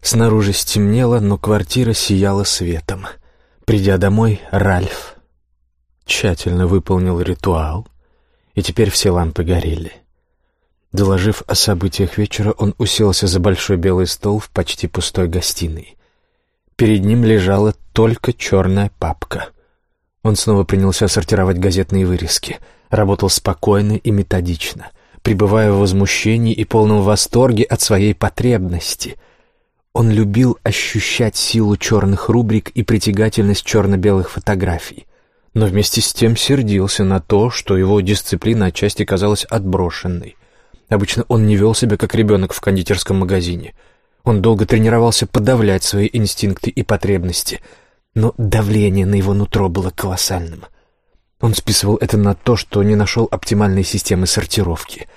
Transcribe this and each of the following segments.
Снаружи стемнело, но квартира сияла светом. Придя домой, Ральф тщательно выполнил ритуал, и теперь все лампы горели. Доложив о событиях вечера, он уселся за большой белый стол в почти пустой гостиной. Перед ним лежала только черная папка. Он снова принялся сортировать газетные вырезки. Работал спокойно и методично, пребывая в возмущении и полном восторге от своей потребности. Он любил ощущать силу черных рубрик и притягательность черно-белых фотографий, но вместе с тем сердился на то, что его дисциплина отчасти казалась отброшенной. Обычно он не вел себя как ребенок в кондитерском магазине — он долго тренировался подавлять свои инстинкты и потребности, но давление на его нутро было колоссальным. Он списывал это на то, что не нашел оптимальной системы сортировки,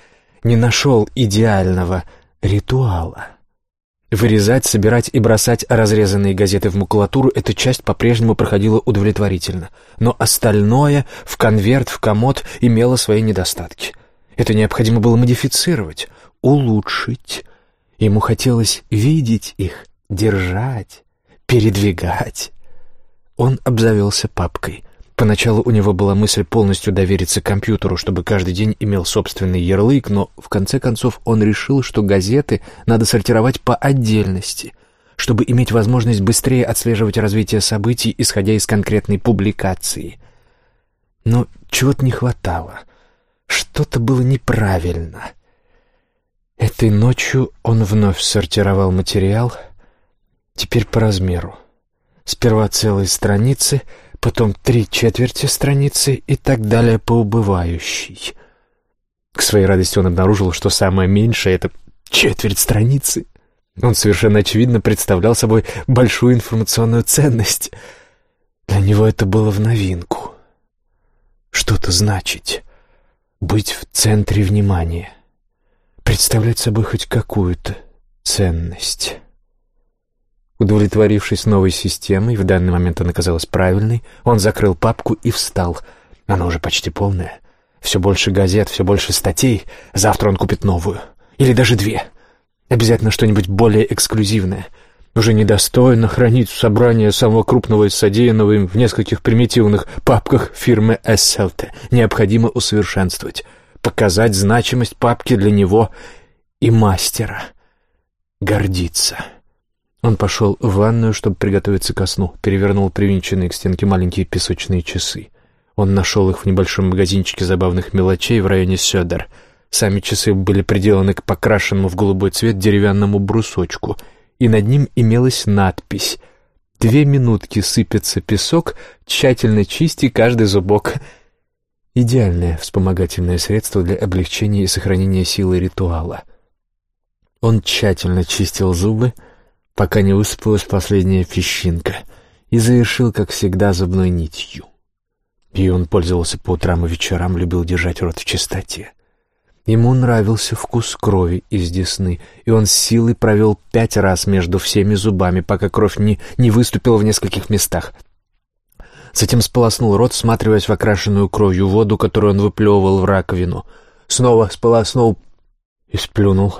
не нашел идеального ритуала. Вырезать, собирать и бросать разрезанные газеты в макулатуру эта часть по-прежнему проходила удовлетворительно, но остальное в конверт, в комод имело свои недостатки. Это необходимо было модифицировать, улучшить, Ему хотелось видеть их, держать, передвигать. Он обзавелся папкой. Поначалу у него была мысль полностью довериться компьютеру, чтобы каждый день имел собственный ярлык, но в конце концов он решил, что газеты надо сортировать по отдельности, чтобы иметь возможность быстрее отслеживать развитие событий, исходя из конкретной публикации. Но чего-то не хватало. Что-то было неправильно — Этой ночью он вновь сортировал материал, теперь по размеру. Сперва целые страницы, потом три четверти страницы и так далее по убывающей. К своей радости он обнаружил, что самое меньшее — это четверть страницы. Он совершенно очевидно представлял собой большую информационную ценность. Для него это было в новинку. Что-то значить — быть в центре внимания — представлять собой хоть какую-то ценность. Удовлетворившись новой системой, в данный момент она казалась правильной, он закрыл папку и встал. Она уже почти полная. Все больше газет, все больше статей. Завтра он купит новую. Или даже две. Обязательно что-нибудь более эксклюзивное. Уже недостойно хранить собрание самого крупного из содеянного им в нескольких примитивных папках фирмы Эсселте. Необходимо усовершенствовать показать значимость папки для него и мастера. Гордиться. Он пошел в ванную, чтобы приготовиться ко сну, перевернул привинченные к стенке маленькие песочные часы. Он нашел их в небольшом магазинчике забавных мелочей в районе Сёдер. Сами часы были приделаны к покрашенному в голубой цвет деревянному брусочку, и над ним имелась надпись «Две минутки сыпется песок, тщательно чисти каждый зубок». Идеальное вспомогательное средство для облегчения и сохранения силы ритуала. Он тщательно чистил зубы, пока не высыпалась последняя песчинка, и завершил, как всегда, зубной нитью. И он пользовался по утрам и вечерам, любил держать рот в чистоте. Ему нравился вкус крови из десны, и он с силой провел пять раз между всеми зубами, пока кровь не, не выступила в нескольких местах — Затем сполоснул рот, всматриваясь в окрашенную кровью воду, которую он выплевывал в раковину. Снова сполоснул и сплюнул.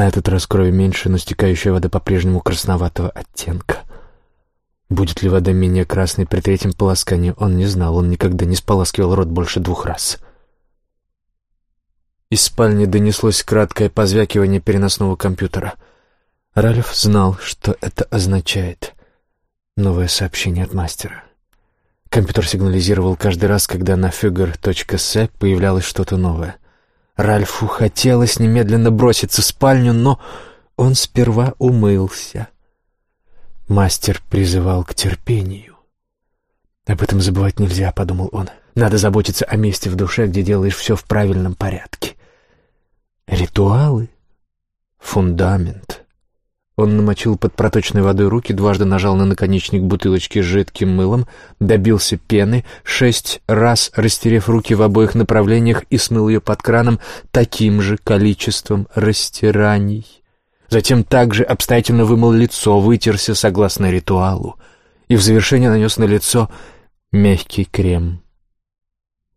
На этот раз крови меньше, но стекающая вода по-прежнему красноватого оттенка. Будет ли вода менее красной при третьем полоскании, он не знал. Он никогда не споласкивал рот больше двух раз. Из спальни донеслось краткое позвякивание переносного компьютера. Ральф знал, что это означает. Новое сообщение от мастера. Компьютер сигнализировал каждый раз, когда на figure.se появлялось что-то новое. Ральфу хотелось немедленно броситься в спальню, но он сперва умылся. Мастер призывал к терпению. «Об этом забывать нельзя», — подумал он. «Надо заботиться о месте в душе, где делаешь все в правильном порядке». Ритуалы — фундамент. Он намочил под проточной водой руки, дважды нажал на наконечник бутылочки с жидким мылом, добился пены, шесть раз растерев руки в обоих направлениях и смыл ее под краном таким же количеством растираний. Затем также обстоятельно вымыл лицо, вытерся согласно ритуалу и в завершение нанес на лицо мягкий крем.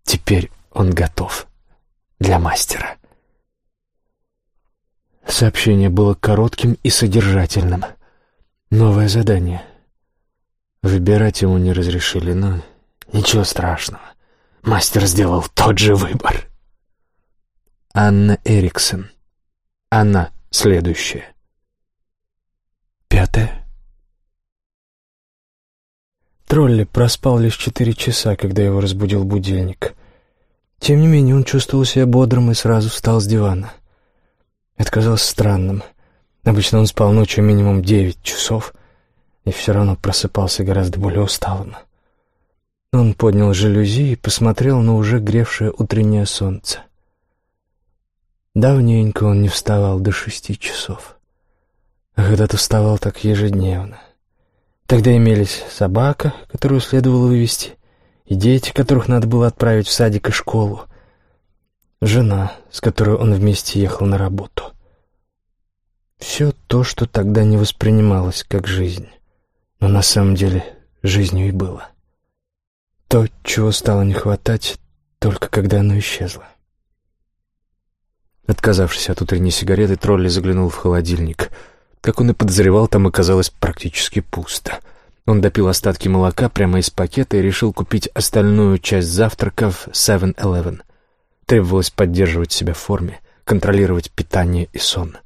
Теперь он готов для мастера. Сообщение было коротким и содержательным. Новое задание. Выбирать ему не разрешили, но ничего страшного. Мастер сделал тот же выбор. Анна Эриксон. Она следующая. Пятое. Тролли проспал лишь четыре часа, когда его разбудил будильник. Тем не менее, он чувствовал себя бодрым и сразу встал с дивана. Это казалось странным. Обычно он спал ночью минимум девять часов и все равно просыпался гораздо более усталым. Он поднял жалюзи и посмотрел на уже гревшее утреннее солнце. Давненько он не вставал до шести часов. А когда-то вставал так ежедневно. Тогда имелись собака, которую следовало вывести, и дети, которых надо было отправить в садик и школу, жена, с которой он вместе ехал на работу. Все то, что тогда не воспринималось как жизнь, но на самом деле жизнью и было. То, чего стало не хватать, только когда оно исчезло. Отказавшись от утренней сигареты, тролли заглянул в холодильник. Как он и подозревал, там оказалось практически пусто — он допил остатки молока прямо из пакета и решил купить остальную часть завтрака в 7-Eleven. Требовалось поддерживать себя в форме, контролировать питание и сон.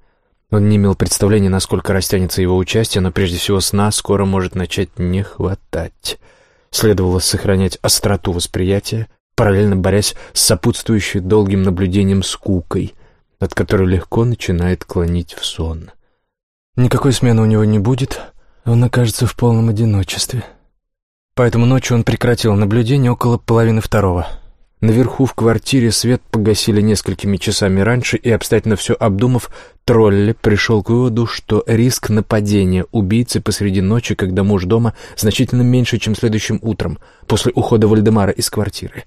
Он не имел представления, насколько растянется его участие, но прежде всего сна скоро может начать не хватать. Следовало сохранять остроту восприятия, параллельно борясь с сопутствующей долгим наблюдением скукой, от которой легко начинает клонить в сон. Никакой смены у него не будет — он окажется в полном одиночестве. Поэтому ночью он прекратил наблюдение около половины второго. Наверху в квартире свет погасили несколькими часами раньше, и, обстоятельно все обдумав, Тролли пришел к выводу, что риск нападения убийцы посреди ночи, когда муж дома, значительно меньше, чем следующим утром, после ухода Вальдемара из квартиры.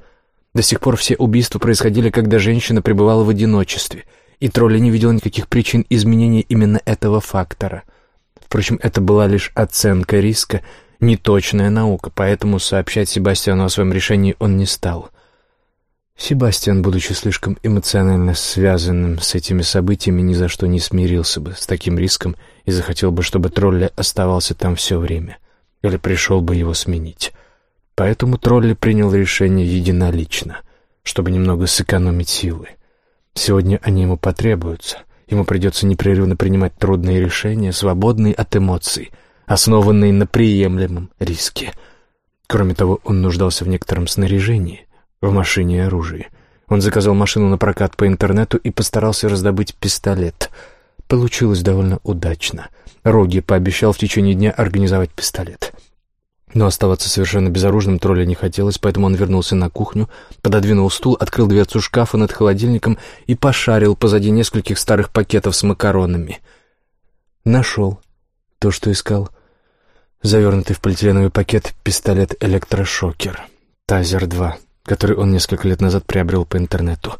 До сих пор все убийства происходили, когда женщина пребывала в одиночестве, и Тролли не видел никаких причин изменения именно этого фактора — Впрочем, это была лишь оценка риска, неточная наука, поэтому сообщать Себастьяну о своем решении он не стал. Себастьян, будучи слишком эмоционально связанным с этими событиями, ни за что не смирился бы с таким риском и захотел бы, чтобы Тролли оставался там все время, или пришел бы его сменить. Поэтому Тролли принял решение единолично, чтобы немного сэкономить силы. Сегодня они ему потребуются — Ему придется непрерывно принимать трудные решения, свободные от эмоций, основанные на приемлемом риске. Кроме того, он нуждался в некотором снаряжении, в машине и оружии. Он заказал машину на прокат по интернету и постарался раздобыть пистолет. Получилось довольно удачно. Роги пообещал в течение дня организовать пистолет. Но оставаться совершенно безоружным тролля не хотелось, поэтому он вернулся на кухню, пододвинул стул, открыл дверцу шкафа над холодильником и пошарил позади нескольких старых пакетов с макаронами. Нашел то, что искал. Завернутый в полиэтиленовый пакет пистолет-электрошокер «Тазер-2», который он несколько лет назад приобрел по интернету.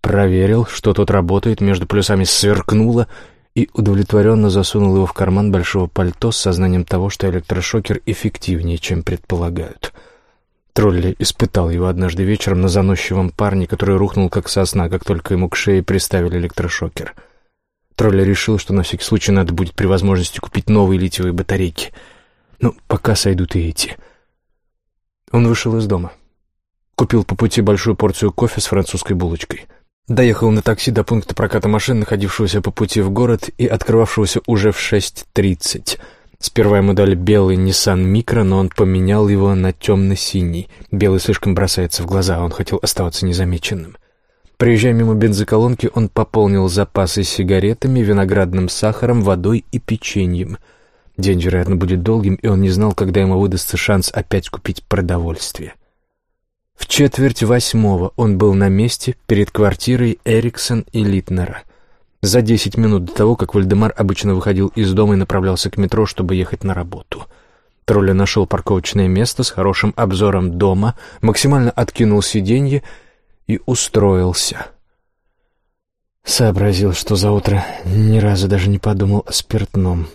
Проверил, что тот работает, между плюсами сверкнуло — и удовлетворенно засунул его в карман большого пальто с сознанием того, что электрошокер эффективнее, чем предполагают. Тролли испытал его однажды вечером на заносчивом парне, который рухнул как сосна, как только ему к шее приставили электрошокер. Тролли решил, что на всякий случай надо будет при возможности купить новые литиевые батарейки. Ну, пока сойдут и эти. Он вышел из дома. Купил по пути большую порцию кофе с французской булочкой — Доехал на такси до пункта проката машин, находившегося по пути в город и открывавшегося уже в 6.30. Сперва ему дали белый Nissan Micro, но он поменял его на темно-синий. Белый слишком бросается в глаза, он хотел оставаться незамеченным. Приезжая мимо бензоколонки, он пополнил запасы сигаретами, виноградным сахаром, водой и печеньем. День, вероятно, будет долгим, и он не знал, когда ему выдастся шанс опять купить продовольствие. В четверть восьмого он был на месте перед квартирой Эриксон и Литнера. За десять минут до того, как Вальдемар обычно выходил из дома и направлялся к метро, чтобы ехать на работу. Тролля нашел парковочное место с хорошим обзором дома, максимально откинул сиденье и устроился. Сообразил, что за утро ни разу даже не подумал о спиртном.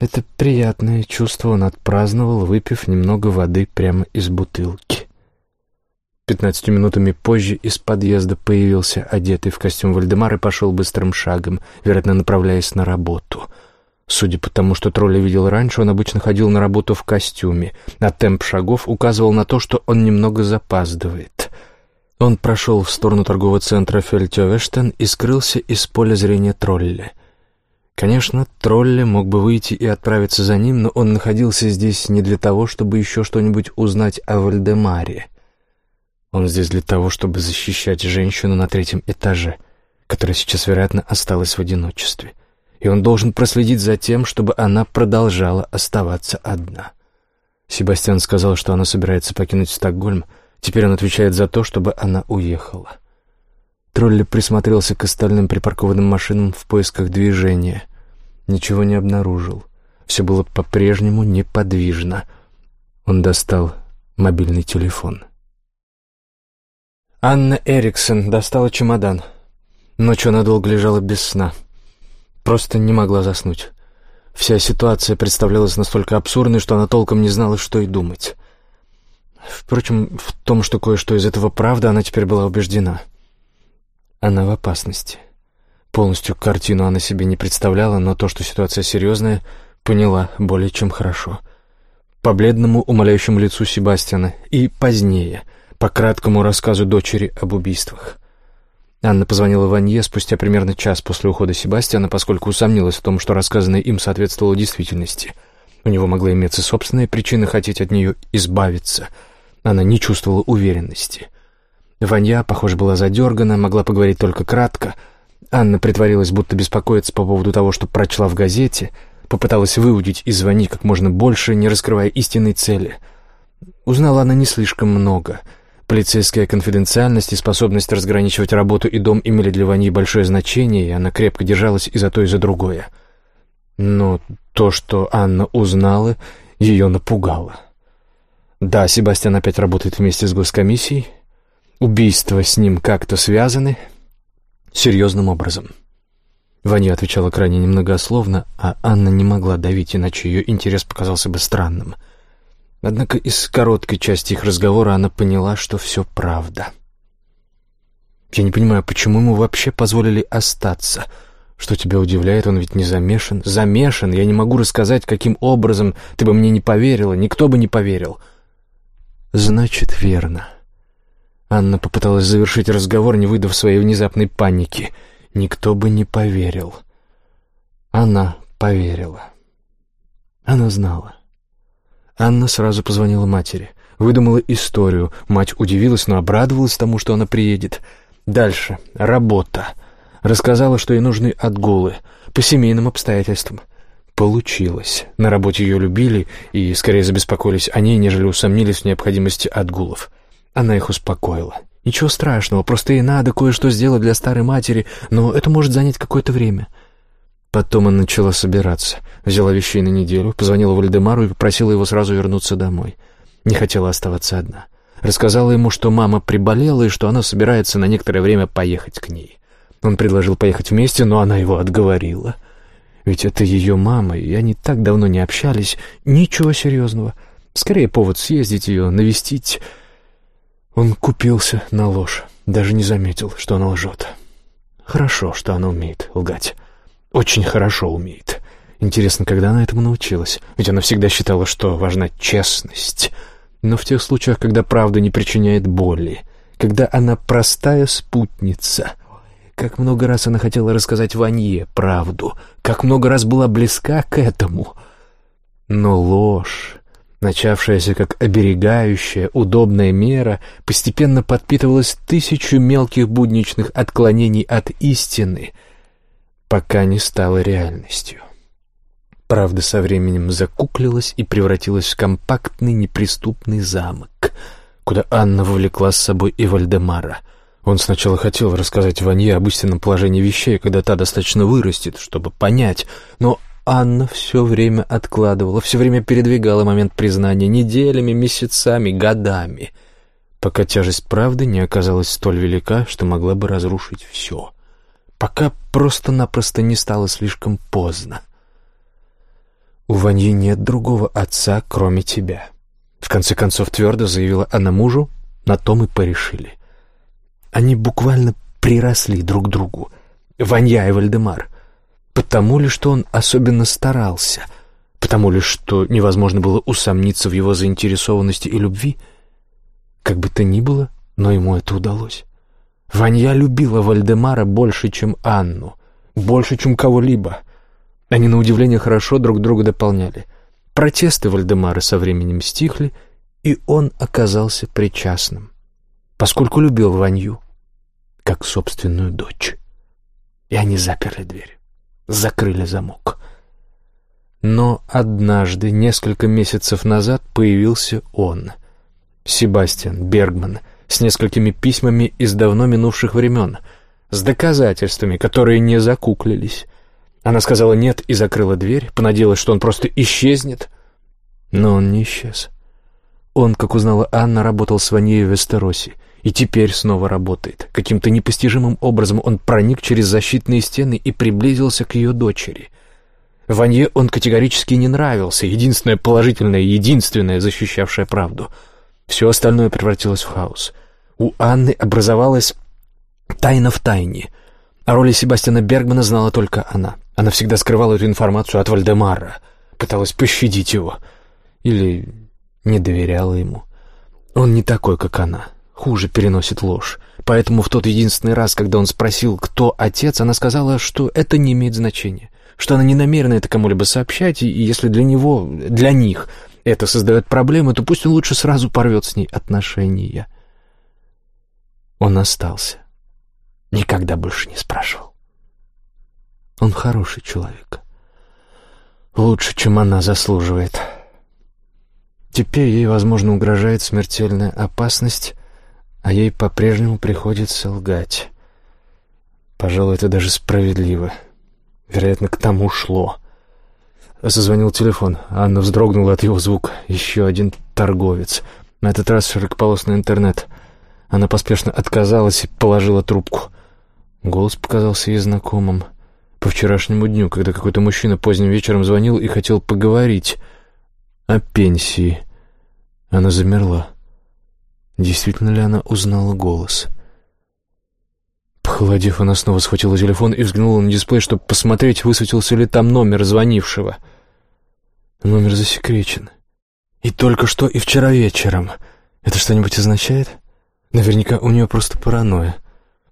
Это приятное чувство он отпраздновал, выпив немного воды прямо из бутылки. Пятнадцатью минутами позже из подъезда появился одетый в костюм Вальдемар и пошел быстрым шагом, вероятно, направляясь на работу. Судя по тому, что тролля видел раньше, он обычно ходил на работу в костюме, а темп шагов указывал на то, что он немного запаздывает. Он прошел в сторону торгового центра Фельтёвештен и скрылся из поля зрения тролля. Конечно, тролля мог бы выйти и отправиться за ним, но он находился здесь не для того, чтобы еще что-нибудь узнать о Вальдемаре. Он здесь для того, чтобы защищать женщину на третьем этаже, которая сейчас, вероятно, осталась в одиночестве. И он должен проследить за тем, чтобы она продолжала оставаться одна. Себастьян сказал, что она собирается покинуть Стокгольм. Теперь он отвечает за то, чтобы она уехала. Тролли присмотрелся к остальным припаркованным машинам в поисках движения. Ничего не обнаружил. Все было по-прежнему неподвижно. Он достал мобильный телефон. Анна Эриксон достала чемодан. Ночью она долго лежала без сна. Просто не могла заснуть. Вся ситуация представлялась настолько абсурдной, что она толком не знала, что и думать. Впрочем, в том, что кое-что из этого правда, она теперь была убеждена. Она в опасности. Полностью картину она себе не представляла, но то, что ситуация серьезная, поняла более чем хорошо. По бледному, умоляющему лицу Себастьяна и позднее — по краткому рассказу дочери об убийствах. Анна позвонила Ванье спустя примерно час после ухода Себастьяна, поскольку усомнилась в том, что рассказанное им соответствовало действительности. У него могла иметься собственная причина хотеть от нее избавиться. Она не чувствовала уверенности. Ванья, похоже, была задергана, могла поговорить только кратко. Анна притворилась, будто беспокоится по поводу того, что прочла в газете, попыталась выудить из Вани как можно больше, не раскрывая истинной цели. Узнала она не слишком много — Полицейская конфиденциальность и способность разграничивать работу и дом имели для Вани большое значение, и она крепко держалась и за то, и за другое. Но то, что Анна узнала, ее напугало. Да, Себастьян опять работает вместе с госкомиссией. Убийства с ним как-то связаны. Серьезным образом. Ваня отвечала крайне немногословно, а Анна не могла давить, иначе ее интерес показался бы странным — Однако из короткой части их разговора она поняла, что все правда. «Я не понимаю, почему ему вообще позволили остаться? Что тебя удивляет, он ведь не замешан?» «Замешан! Я не могу рассказать, каким образом. Ты бы мне не поверила, никто бы не поверил». «Значит, верно». Анна попыталась завершить разговор, не выдав своей внезапной паники. Никто бы не поверил. Она поверила. Она знала. Анна сразу позвонила матери. Выдумала историю. Мать удивилась, но обрадовалась тому, что она приедет. Дальше. Работа. Рассказала, что ей нужны отгулы. По семейным обстоятельствам. Получилось. На работе ее любили и скорее забеспокоились о ней, нежели усомнились в необходимости отгулов. Она их успокоила. Ничего страшного, просто ей надо кое-что сделать для старой матери, но это может занять какое-то время. Потом она начала собираться. Взяла вещей на неделю, позвонила Вальдемару и попросила его сразу вернуться домой. Не хотела оставаться одна. Рассказала ему, что мама приболела и что она собирается на некоторое время поехать к ней. Он предложил поехать вместе, но она его отговорила. Ведь это ее мама, и они так давно не общались. Ничего серьезного. Скорее повод съездить ее, навестить. Он купился на ложь, даже не заметил, что она лжет. Хорошо, что она умеет лгать. Очень хорошо умеет. Интересно, когда она этому научилась? Ведь она всегда считала, что важна честность. Но в тех случаях, когда правда не причиняет боли, когда она простая спутница. Как много раз она хотела рассказать Ванье правду, как много раз была близка к этому. Но ложь, начавшаяся как оберегающая, удобная мера, постепенно подпитывалась тысячу мелких будничных отклонений от истины — пока не стало реальностью. Правда со временем закуклилась и превратилась в компактный неприступный замок, куда Анна вовлекла с собой и Вальдемара. Он сначала хотел рассказать Ванье об истинном положении вещей, когда та достаточно вырастет, чтобы понять, но Анна все время откладывала, все время передвигала момент признания неделями, месяцами, годами, пока тяжесть правды не оказалась столь велика, что могла бы разрушить все пока просто-напросто не стало слишком поздно. «У Ваньи нет другого отца, кроме тебя», — в конце концов твердо заявила она мужу, на том и порешили. Они буквально приросли друг к другу, Ванья и Вальдемар. Потому ли, что он особенно старался? Потому ли, что невозможно было усомниться в его заинтересованности и любви? Как бы то ни было, но ему это удалось. Ванья любила Вальдемара больше, чем Анну, больше, чем кого-либо. Они, на удивление, хорошо друг друга дополняли. Протесты Вальдемара со временем стихли, и он оказался причастным, поскольку любил Ванью как собственную дочь. И они заперли дверь, закрыли замок. Но однажды, несколько месяцев назад, появился он, Себастьян Бергман, с несколькими письмами из давно минувших времен, с доказательствами, которые не закуклились. Она сказала «нет» и закрыла дверь, понадеялась, что он просто исчезнет. Но он не исчез. Он, как узнала Анна, работал с Ваньей в Вестеросе и теперь снова работает. Каким-то непостижимым образом он проник через защитные стены и приблизился к ее дочери. Ванье он категорически не нравился, единственное положительное, единственное, защищавшее правду. Все остальное превратилось в хаос. У Анны образовалась тайна в тайне. О роли Себастьяна Бергмана знала только она. Она всегда скрывала эту информацию от Вальдемара, пыталась пощадить его. Или не доверяла ему. Он не такой, как она, хуже переносит ложь. Поэтому в тот единственный раз, когда он спросил, кто отец, она сказала, что это не имеет значения, что она не намерена это кому-либо сообщать, и если для него, для них это создает проблемы, то пусть он лучше сразу порвет с ней отношения. Он остался. Никогда больше не спрашивал. Он хороший человек. Лучше, чем она заслуживает. Теперь ей, возможно, угрожает смертельная опасность, а ей по-прежнему приходится лгать. Пожалуй, это даже справедливо. Вероятно, к тому шло. Зазвонил телефон. Анна вздрогнула от его звука. Еще один торговец. На этот раз широкополосный интернет. Она поспешно отказалась и положила трубку. Голос показался ей знакомым. По вчерашнему дню, когда какой-то мужчина поздним вечером звонил и хотел поговорить о пенсии. Она замерла. Действительно ли она узнала голос? Похолодев, она снова схватила телефон и взглянула на дисплей, чтобы посмотреть, высветился ли там номер звонившего. Номер засекречен. И только что и вчера вечером. Это что-нибудь означает? Наверняка у нее просто паранойя.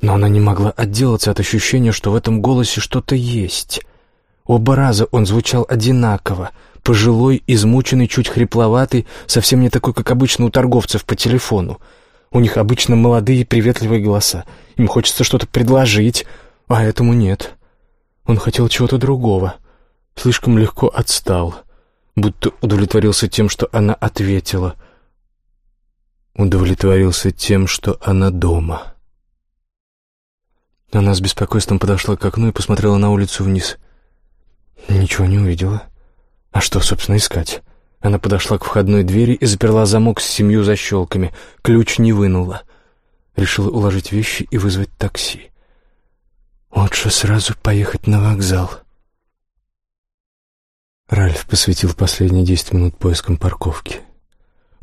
Но она не могла отделаться от ощущения, что в этом голосе что-то есть. Оба раза он звучал одинаково, пожилой, измученный, чуть хрипловатый, совсем не такой, как обычно у торговцев по телефону. У них обычно молодые приветливые голоса. Им хочется что-то предложить, а этому нет. Он хотел чего-то другого. Слишком легко отстал, будто удовлетворился тем, что она ответила. Удовлетворился тем, что она дома. Она с беспокойством подошла к окну и посмотрела на улицу вниз. Ничего не увидела. А что, собственно, искать? Она подошла к входной двери и заперла замок с семью защелками. Ключ не вынула. Решила уложить вещи и вызвать такси. Лучше сразу поехать на вокзал. Ральф посвятил последние десять минут поискам парковки.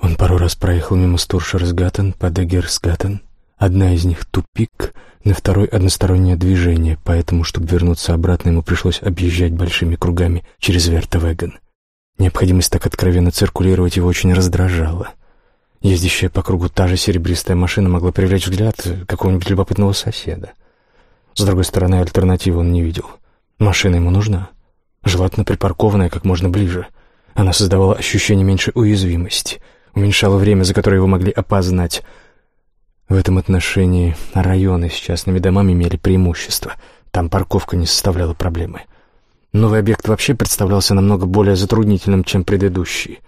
Он пару раз проехал мимо Стуршерсгаттен, Падегерсгаттен. Одна из них — тупик, на второй — одностороннее движение, поэтому, чтобы вернуться обратно, ему пришлось объезжать большими кругами через Вертовеген. Необходимость так откровенно циркулировать его очень раздражала. Ездящая по кругу та же серебристая машина могла привлечь взгляд какого-нибудь любопытного соседа. С другой стороны, альтернативы он не видел. Машина ему нужна. Желательно припаркованная как можно ближе. Она создавала ощущение меньшей уязвимости, уменьшала время, за которое его могли опознать. В этом отношении районы с частными домами имели преимущество. Там парковка не составляла проблемы. Новый объект вообще представлялся намного более затруднительным, чем предыдущий.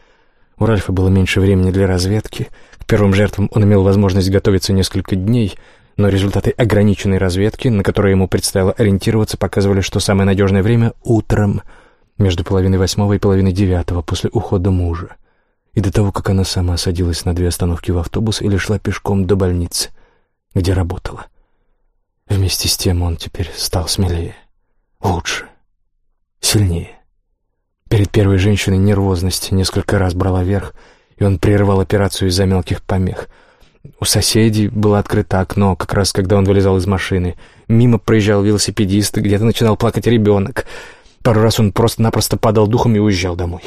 У Ральфа было меньше времени для разведки. К первым жертвам он имел возможность готовиться несколько дней, но результаты ограниченной разведки, на которые ему предстояло ориентироваться, показывали, что самое надежное время — утром, между половиной восьмого и половиной девятого, после ухода мужа. И до того, как она сама садилась на две остановки в автобус или шла пешком до больницы, где работала. Вместе с тем он теперь стал смелее, лучше сильнее. Перед первой женщиной нервозность несколько раз брала верх, и он прервал операцию из-за мелких помех. У соседей было открыто окно, как раз когда он вылезал из машины. Мимо проезжал велосипедист, где-то начинал плакать ребенок. Пару раз он просто-напросто падал духом и уезжал домой.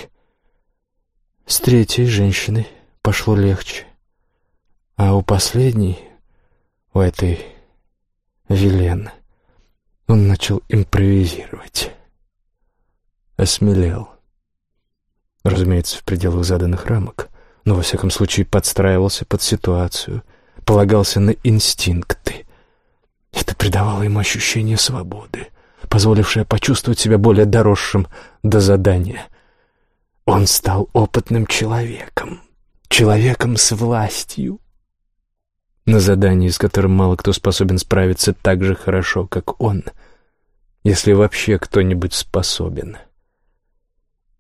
С третьей женщиной пошло легче. А у последней, у этой Вилены, он начал импровизировать. Осмелел. Разумеется, в пределах заданных рамок, но, во всяком случае, подстраивался под ситуацию, полагался на инстинкты. Это придавало ему ощущение свободы, позволившее почувствовать себя более доросшим до задания. Он стал опытным человеком, человеком с властью, на задании, с которым мало кто способен справиться так же хорошо, как он, если вообще кто-нибудь способен.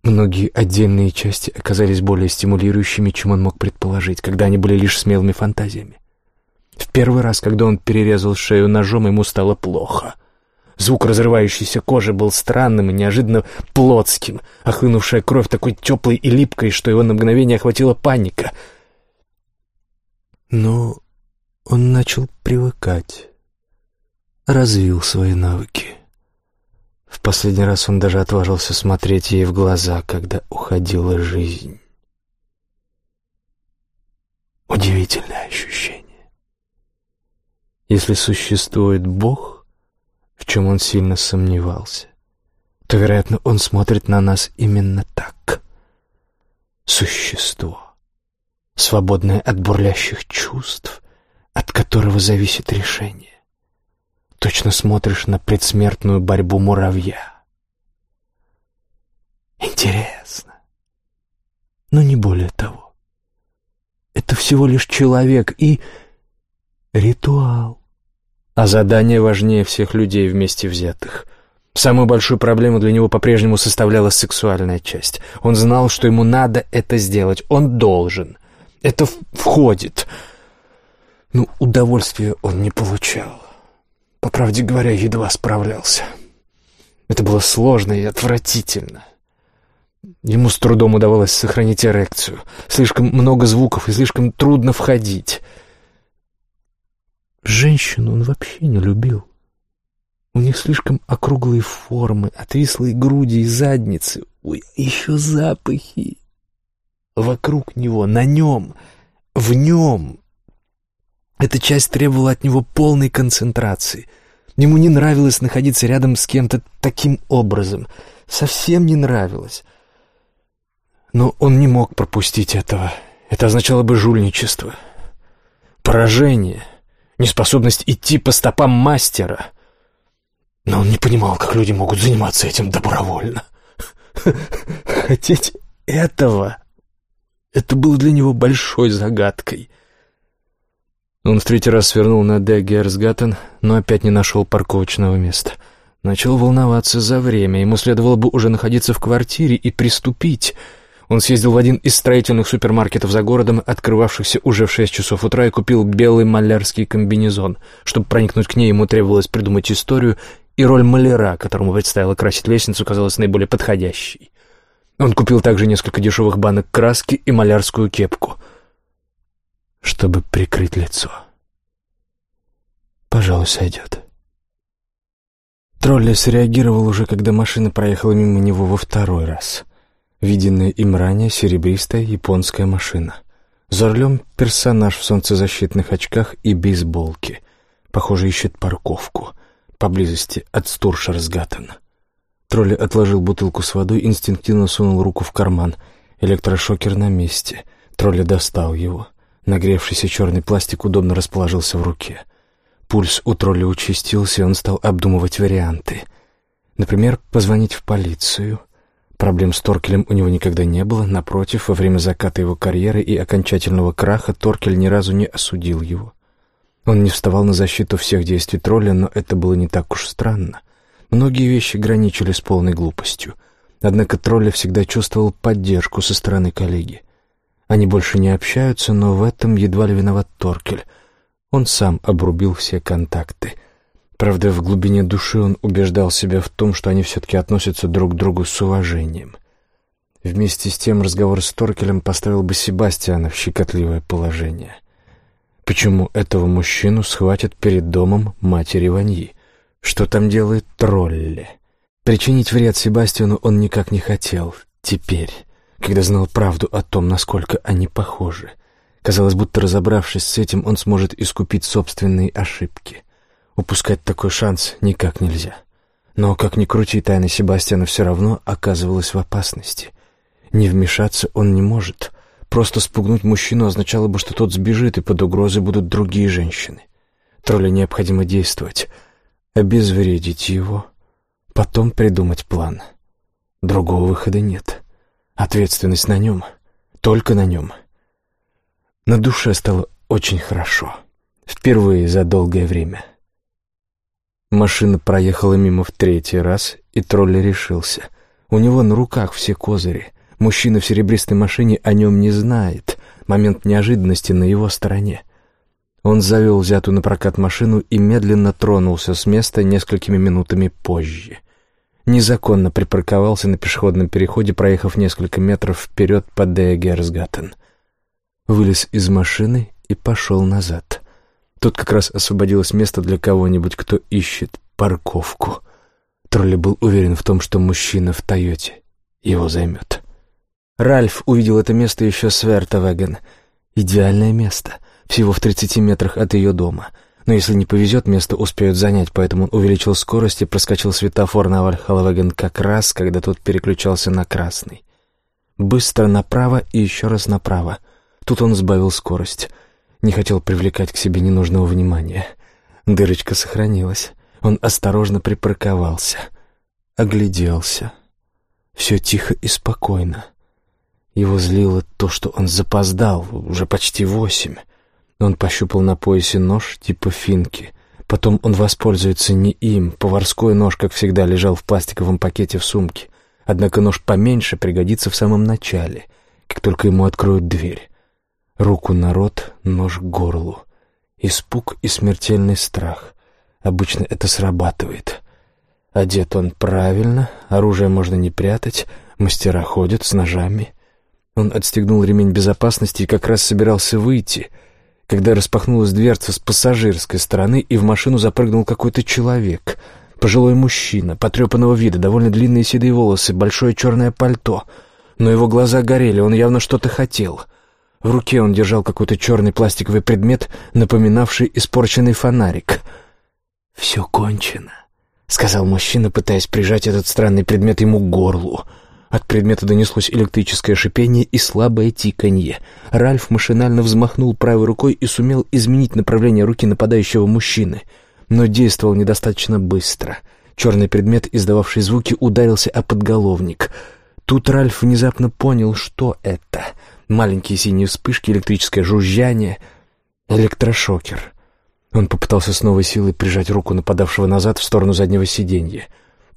Многие отдельные части оказались более стимулирующими, чем он мог предположить, когда они были лишь смелыми фантазиями. В первый раз, когда он перерезал шею ножом, ему стало плохо. Звук разрывающейся кожи был странным и неожиданно плотским, охлынувшая кровь такой теплой и липкой, что его на мгновение охватила паника. Но он начал привыкать, развил свои навыки. В последний раз он даже отважился смотреть ей в глаза, когда уходила жизнь. Удивительное ощущение. Если существует Бог, в чем он сильно сомневался, то, вероятно, он смотрит на нас именно так. Существо, свободное от бурлящих чувств, от которого зависит решение. Точно смотришь на предсмертную борьбу муравья. Интересно. Но не более того. Это всего лишь человек и ритуал. А задание важнее всех людей вместе взятых. Самую большую проблему для него по-прежнему составляла сексуальная часть. Он знал, что ему надо это сделать. Он должен. Это входит ну, удовольствия он не получал. По правде говоря, едва справлялся. Это было сложно и отвратительно. Ему с трудом удавалось сохранить эрекцию. Слишком много звуков и слишком трудно входить. Женщину он вообще не любил. У них слишком округлые формы, отвислые груди и задницы. Ой, еще запахи. Вокруг него, на нем, в нем эта часть требовала от него полной концентрации. Ему не нравилось находиться рядом с кем-то таким образом. Совсем не нравилось. Но он не мог пропустить этого. Это означало бы жульничество. Поражение. Неспособность идти по стопам мастера. Но он не понимал, как люди могут заниматься этим добровольно. Хотеть этого... Это было для него большой загадкой. Он в третий раз свернул на Д. Но опять не нашел парковочного места. Начал волноваться за время. Ему следовало бы уже находиться в квартире и приступить. Он съездил в один из строительных супермаркетов за городом, открывавшихся уже в шесть часов утра, и купил белый малярский комбинезон. Чтобы проникнуть к ней, ему требовалось придумать историю, и роль маляра, которому предстояло красить лестницу, казалась наиболее подходящей. Он купил также несколько дешевых банок краски и малярскую кепку — чтобы прикрыть лицо. Пожалуй, сойдет. Тролли среагировал уже, когда машина проехала мимо него во второй раз. Виденная им ранее серебристая японская машина. За рулем персонаж в солнцезащитных очках и бейсболке. Похоже, ищет парковку. Поблизости от Стуршерсгаттен. Тролли отложил бутылку с водой, инстинктивно сунул руку в карман. Электрошокер на месте. Тролли достал его. Нагревшийся черный пластик удобно расположился в руке. Пульс у тролля участился, и он стал обдумывать варианты. Например, позвонить в полицию. Проблем с Торкелем у него никогда не было. Напротив, во время заката его карьеры и окончательного краха Торкель ни разу не осудил его. Он не вставал на защиту всех действий тролля, но это было не так уж странно. Многие вещи граничили с полной глупостью. Однако тролля всегда чувствовал поддержку со стороны коллеги. Они больше не общаются, но в этом едва ли виноват Торкель. Он сам обрубил все контакты. Правда, в глубине души он убеждал себя в том, что они все-таки относятся друг к другу с уважением. Вместе с тем разговор с Торкелем поставил бы Себастьяна в щекотливое положение. Почему этого мужчину схватят перед домом матери Ваньи? Что там делает тролли? Причинить вред Себастьяну он никак не хотел. Теперь, когда знал правду о том, насколько они похожи. Казалось, будто разобравшись с этим, он сможет искупить собственные ошибки. Упускать такой шанс никак нельзя. Но, как ни крути, тайна Себастьяна все равно оказывалась в опасности. Не вмешаться он не может. Просто спугнуть мужчину означало бы, что тот сбежит, и под угрозой будут другие женщины. Троллю необходимо действовать, обезвредить его, потом придумать план. Другого выхода нет. Ответственность на нем, только на нем. На душе стало очень хорошо. Впервые за долгое время. Машина проехала мимо в третий раз, и тролль решился. У него на руках все козыри. Мужчина в серебристой машине о нем не знает. Момент неожиданности на его стороне. Он завел взятую на прокат машину и медленно тронулся с места несколькими минутами позже. Незаконно припарковался на пешеходном переходе, проехав несколько метров вперед по Деегерсгаттен. Вылез из машины и пошел назад. Тут как раз освободилось место для кого-нибудь, кто ищет парковку. Тролли был уверен в том, что мужчина в «Тойоте» его займет. Ральф увидел это место еще с Вертовеген. Идеальное место, всего в 30 метрах от ее дома. Но если не повезет, место успеют занять, поэтому он увеличил скорость и проскочил светофор на Вальхалавеген как раз, когда тот переключался на красный. Быстро направо и еще раз направо. Тут он сбавил скорость — не хотел привлекать к себе ненужного внимания. Дырочка сохранилась. Он осторожно припарковался. Огляделся. Все тихо и спокойно. Его злило то, что он запоздал, уже почти восемь. Он пощупал на поясе нож типа финки. Потом он воспользуется не им. Поварской нож, как всегда, лежал в пластиковом пакете в сумке. Однако нож поменьше пригодится в самом начале, как только ему откроют дверь. Руку на рот, нож к горлу. Испуг и смертельный страх. Обычно это срабатывает. Одет он правильно, оружие можно не прятать, мастера ходят с ножами. Он отстегнул ремень безопасности и как раз собирался выйти, когда распахнулась дверца с пассажирской стороны, и в машину запрыгнул какой-то человек. Пожилой мужчина, потрепанного вида, довольно длинные седые волосы, большое черное пальто. Но его глаза горели, он явно что-то хотел — в руке он держал какой-то черный пластиковый предмет, напоминавший испорченный фонарик. «Все кончено», — сказал мужчина, пытаясь прижать этот странный предмет ему к горлу. От предмета донеслось электрическое шипение и слабое тиканье. Ральф машинально взмахнул правой рукой и сумел изменить направление руки нападающего мужчины, но действовал недостаточно быстро. Черный предмет, издававший звуки, ударился о подголовник. Тут Ральф внезапно понял, что это — маленькие синие вспышки, электрическое жужжание, электрошокер. Он попытался с новой силой прижать руку нападавшего назад в сторону заднего сиденья.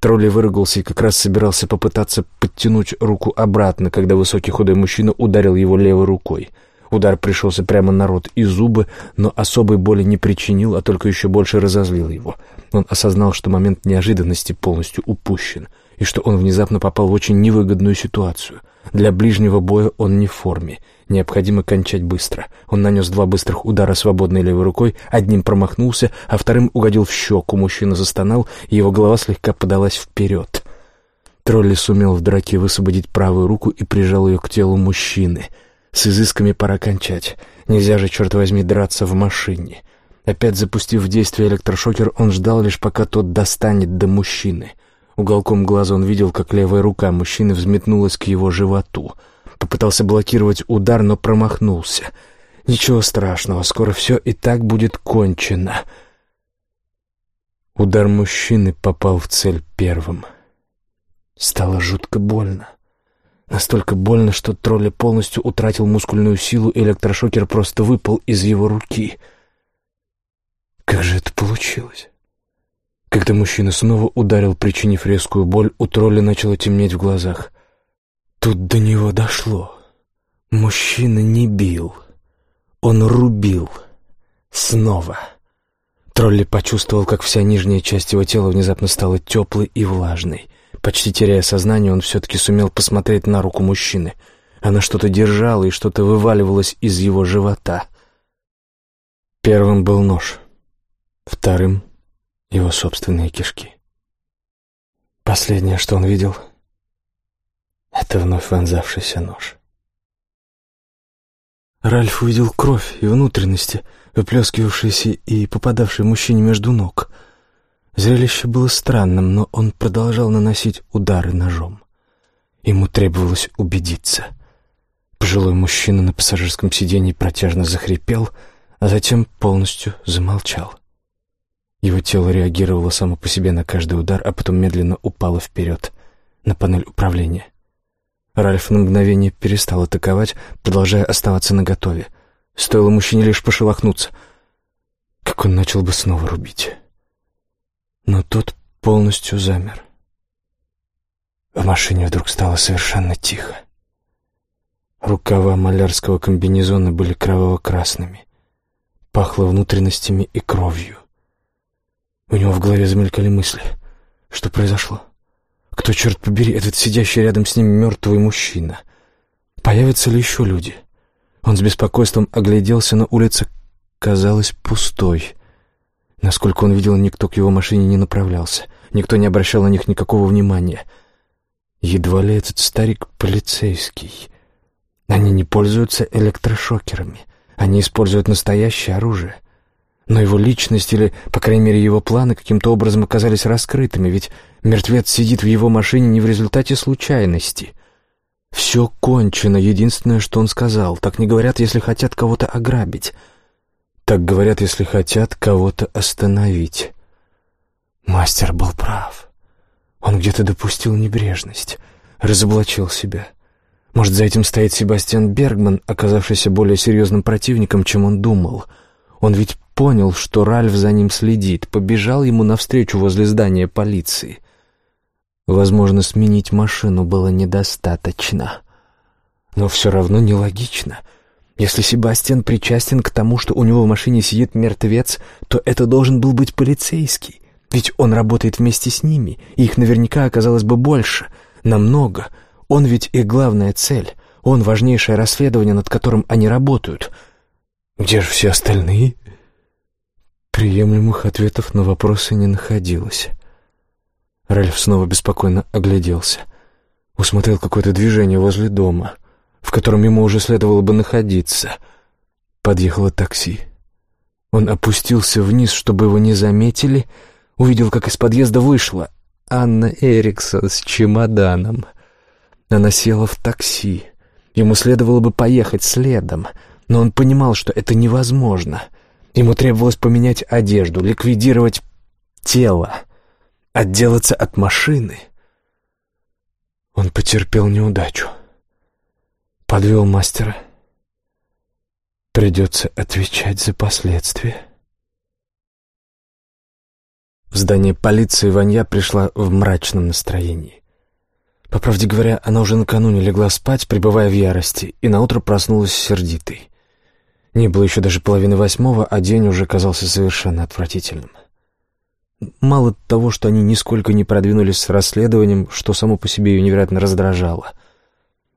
Тролли выругался и как раз собирался попытаться подтянуть руку обратно, когда высокий худой мужчина ударил его левой рукой. Удар пришелся прямо на рот и зубы, но особой боли не причинил, а только еще больше разозлил его. Он осознал, что момент неожиданности полностью упущен, и что он внезапно попал в очень невыгодную ситуацию. Для ближнего боя он не в форме. Необходимо кончать быстро. Он нанес два быстрых удара свободной левой рукой, одним промахнулся, а вторым угодил в щеку. Мужчина застонал, и его голова слегка подалась вперед. Тролли сумел в драке высвободить правую руку и прижал ее к телу мужчины. С изысками пора кончать. Нельзя же, черт возьми, драться в машине. Опять запустив в действие электрошокер, он ждал лишь, пока тот достанет до мужчины. Уголком глаза он видел, как левая рука мужчины взметнулась к его животу. Попытался блокировать удар, но промахнулся. Ничего страшного, скоро все и так будет кончено. Удар мужчины попал в цель первым. Стало жутко больно. Настолько больно, что тролля полностью утратил мускульную силу, и электрошокер просто выпал из его руки. Как же это получилось? Когда мужчина снова ударил, причинив резкую боль, у тролля начало темнеть в глазах. Тут до него дошло. Мужчина не бил. Он рубил. Снова. Тролли почувствовал, как вся нижняя часть его тела внезапно стала теплой и влажной. Почти теряя сознание, он все-таки сумел посмотреть на руку мужчины. Она что-то держала и что-то вываливалось из его живота. Первым был нож, вторым — его собственные кишки. Последнее, что он видел, — это вновь вонзавшийся нож. Ральф увидел кровь и внутренности, выплескивавшиеся и попадавшие мужчине между ног. Зрелище было странным, но он продолжал наносить удары ножом. Ему требовалось убедиться. Пожилой мужчина на пассажирском сиденье протяжно захрипел, а затем полностью замолчал. Его тело реагировало само по себе на каждый удар, а потом медленно упало вперед, на панель управления. Ральф на мгновение перестал атаковать, продолжая оставаться наготове. Стоило мужчине лишь пошелохнуться, как он начал бы снова рубить. Но тот полностью замер. В машине вдруг стало совершенно тихо. Рукава малярского комбинезона были кроваво-красными. Пахло внутренностями и кровью. У него в голове замелькали мысли. Что произошло? Кто, черт побери, этот сидящий рядом с ним мертвый мужчина? Появятся ли еще люди? Он с беспокойством огляделся, но улица казалась пустой. Насколько он видел, никто к его машине не направлялся. Никто не обращал на них никакого внимания. Едва ли этот старик полицейский. Они не пользуются электрошокерами. Они используют настоящее оружие. Но его личность или, по крайней мере, его планы каким-то образом оказались раскрытыми, ведь мертвец сидит в его машине не в результате случайности. Все кончено, единственное, что он сказал. Так не говорят, если хотят кого-то ограбить. Так говорят, если хотят кого-то остановить. Мастер был прав. Он где-то допустил небрежность, разоблачил себя. Может, за этим стоит Себастьян Бергман, оказавшийся более серьезным противником, чем он думал. Он ведь понял, что Ральф за ним следит, побежал ему навстречу возле здания полиции. Возможно, сменить машину было недостаточно. Но все равно нелогично. Если Себастьян причастен к тому, что у него в машине сидит мертвец, то это должен был быть полицейский. Ведь он работает вместе с ними, и их наверняка оказалось бы больше, намного. Он ведь их главная цель. Он важнейшее расследование, над которым они работают. Где же все остальные? Приемлемых ответов на вопросы не находилось. Ральф снова беспокойно огляделся. Усмотрел какое-то движение возле дома, в котором ему уже следовало бы находиться. Подъехало такси. Он опустился вниз, чтобы его не заметили, увидел, как из подъезда вышла Анна Эриксон с чемоданом. Она села в такси. Ему следовало бы поехать следом, но он понимал, что это невозможно — Ему требовалось поменять одежду, ликвидировать тело, отделаться от машины. Он потерпел неудачу. Подвел мастера. Придется отвечать за последствия. В здание полиции Ванья пришла в мрачном настроении. По правде говоря, она уже накануне легла спать, пребывая в ярости, и наутро проснулась сердитой. Не было еще даже половины восьмого, а день уже казался совершенно отвратительным. Мало того, что они нисколько не продвинулись с расследованием, что само по себе ее невероятно раздражало,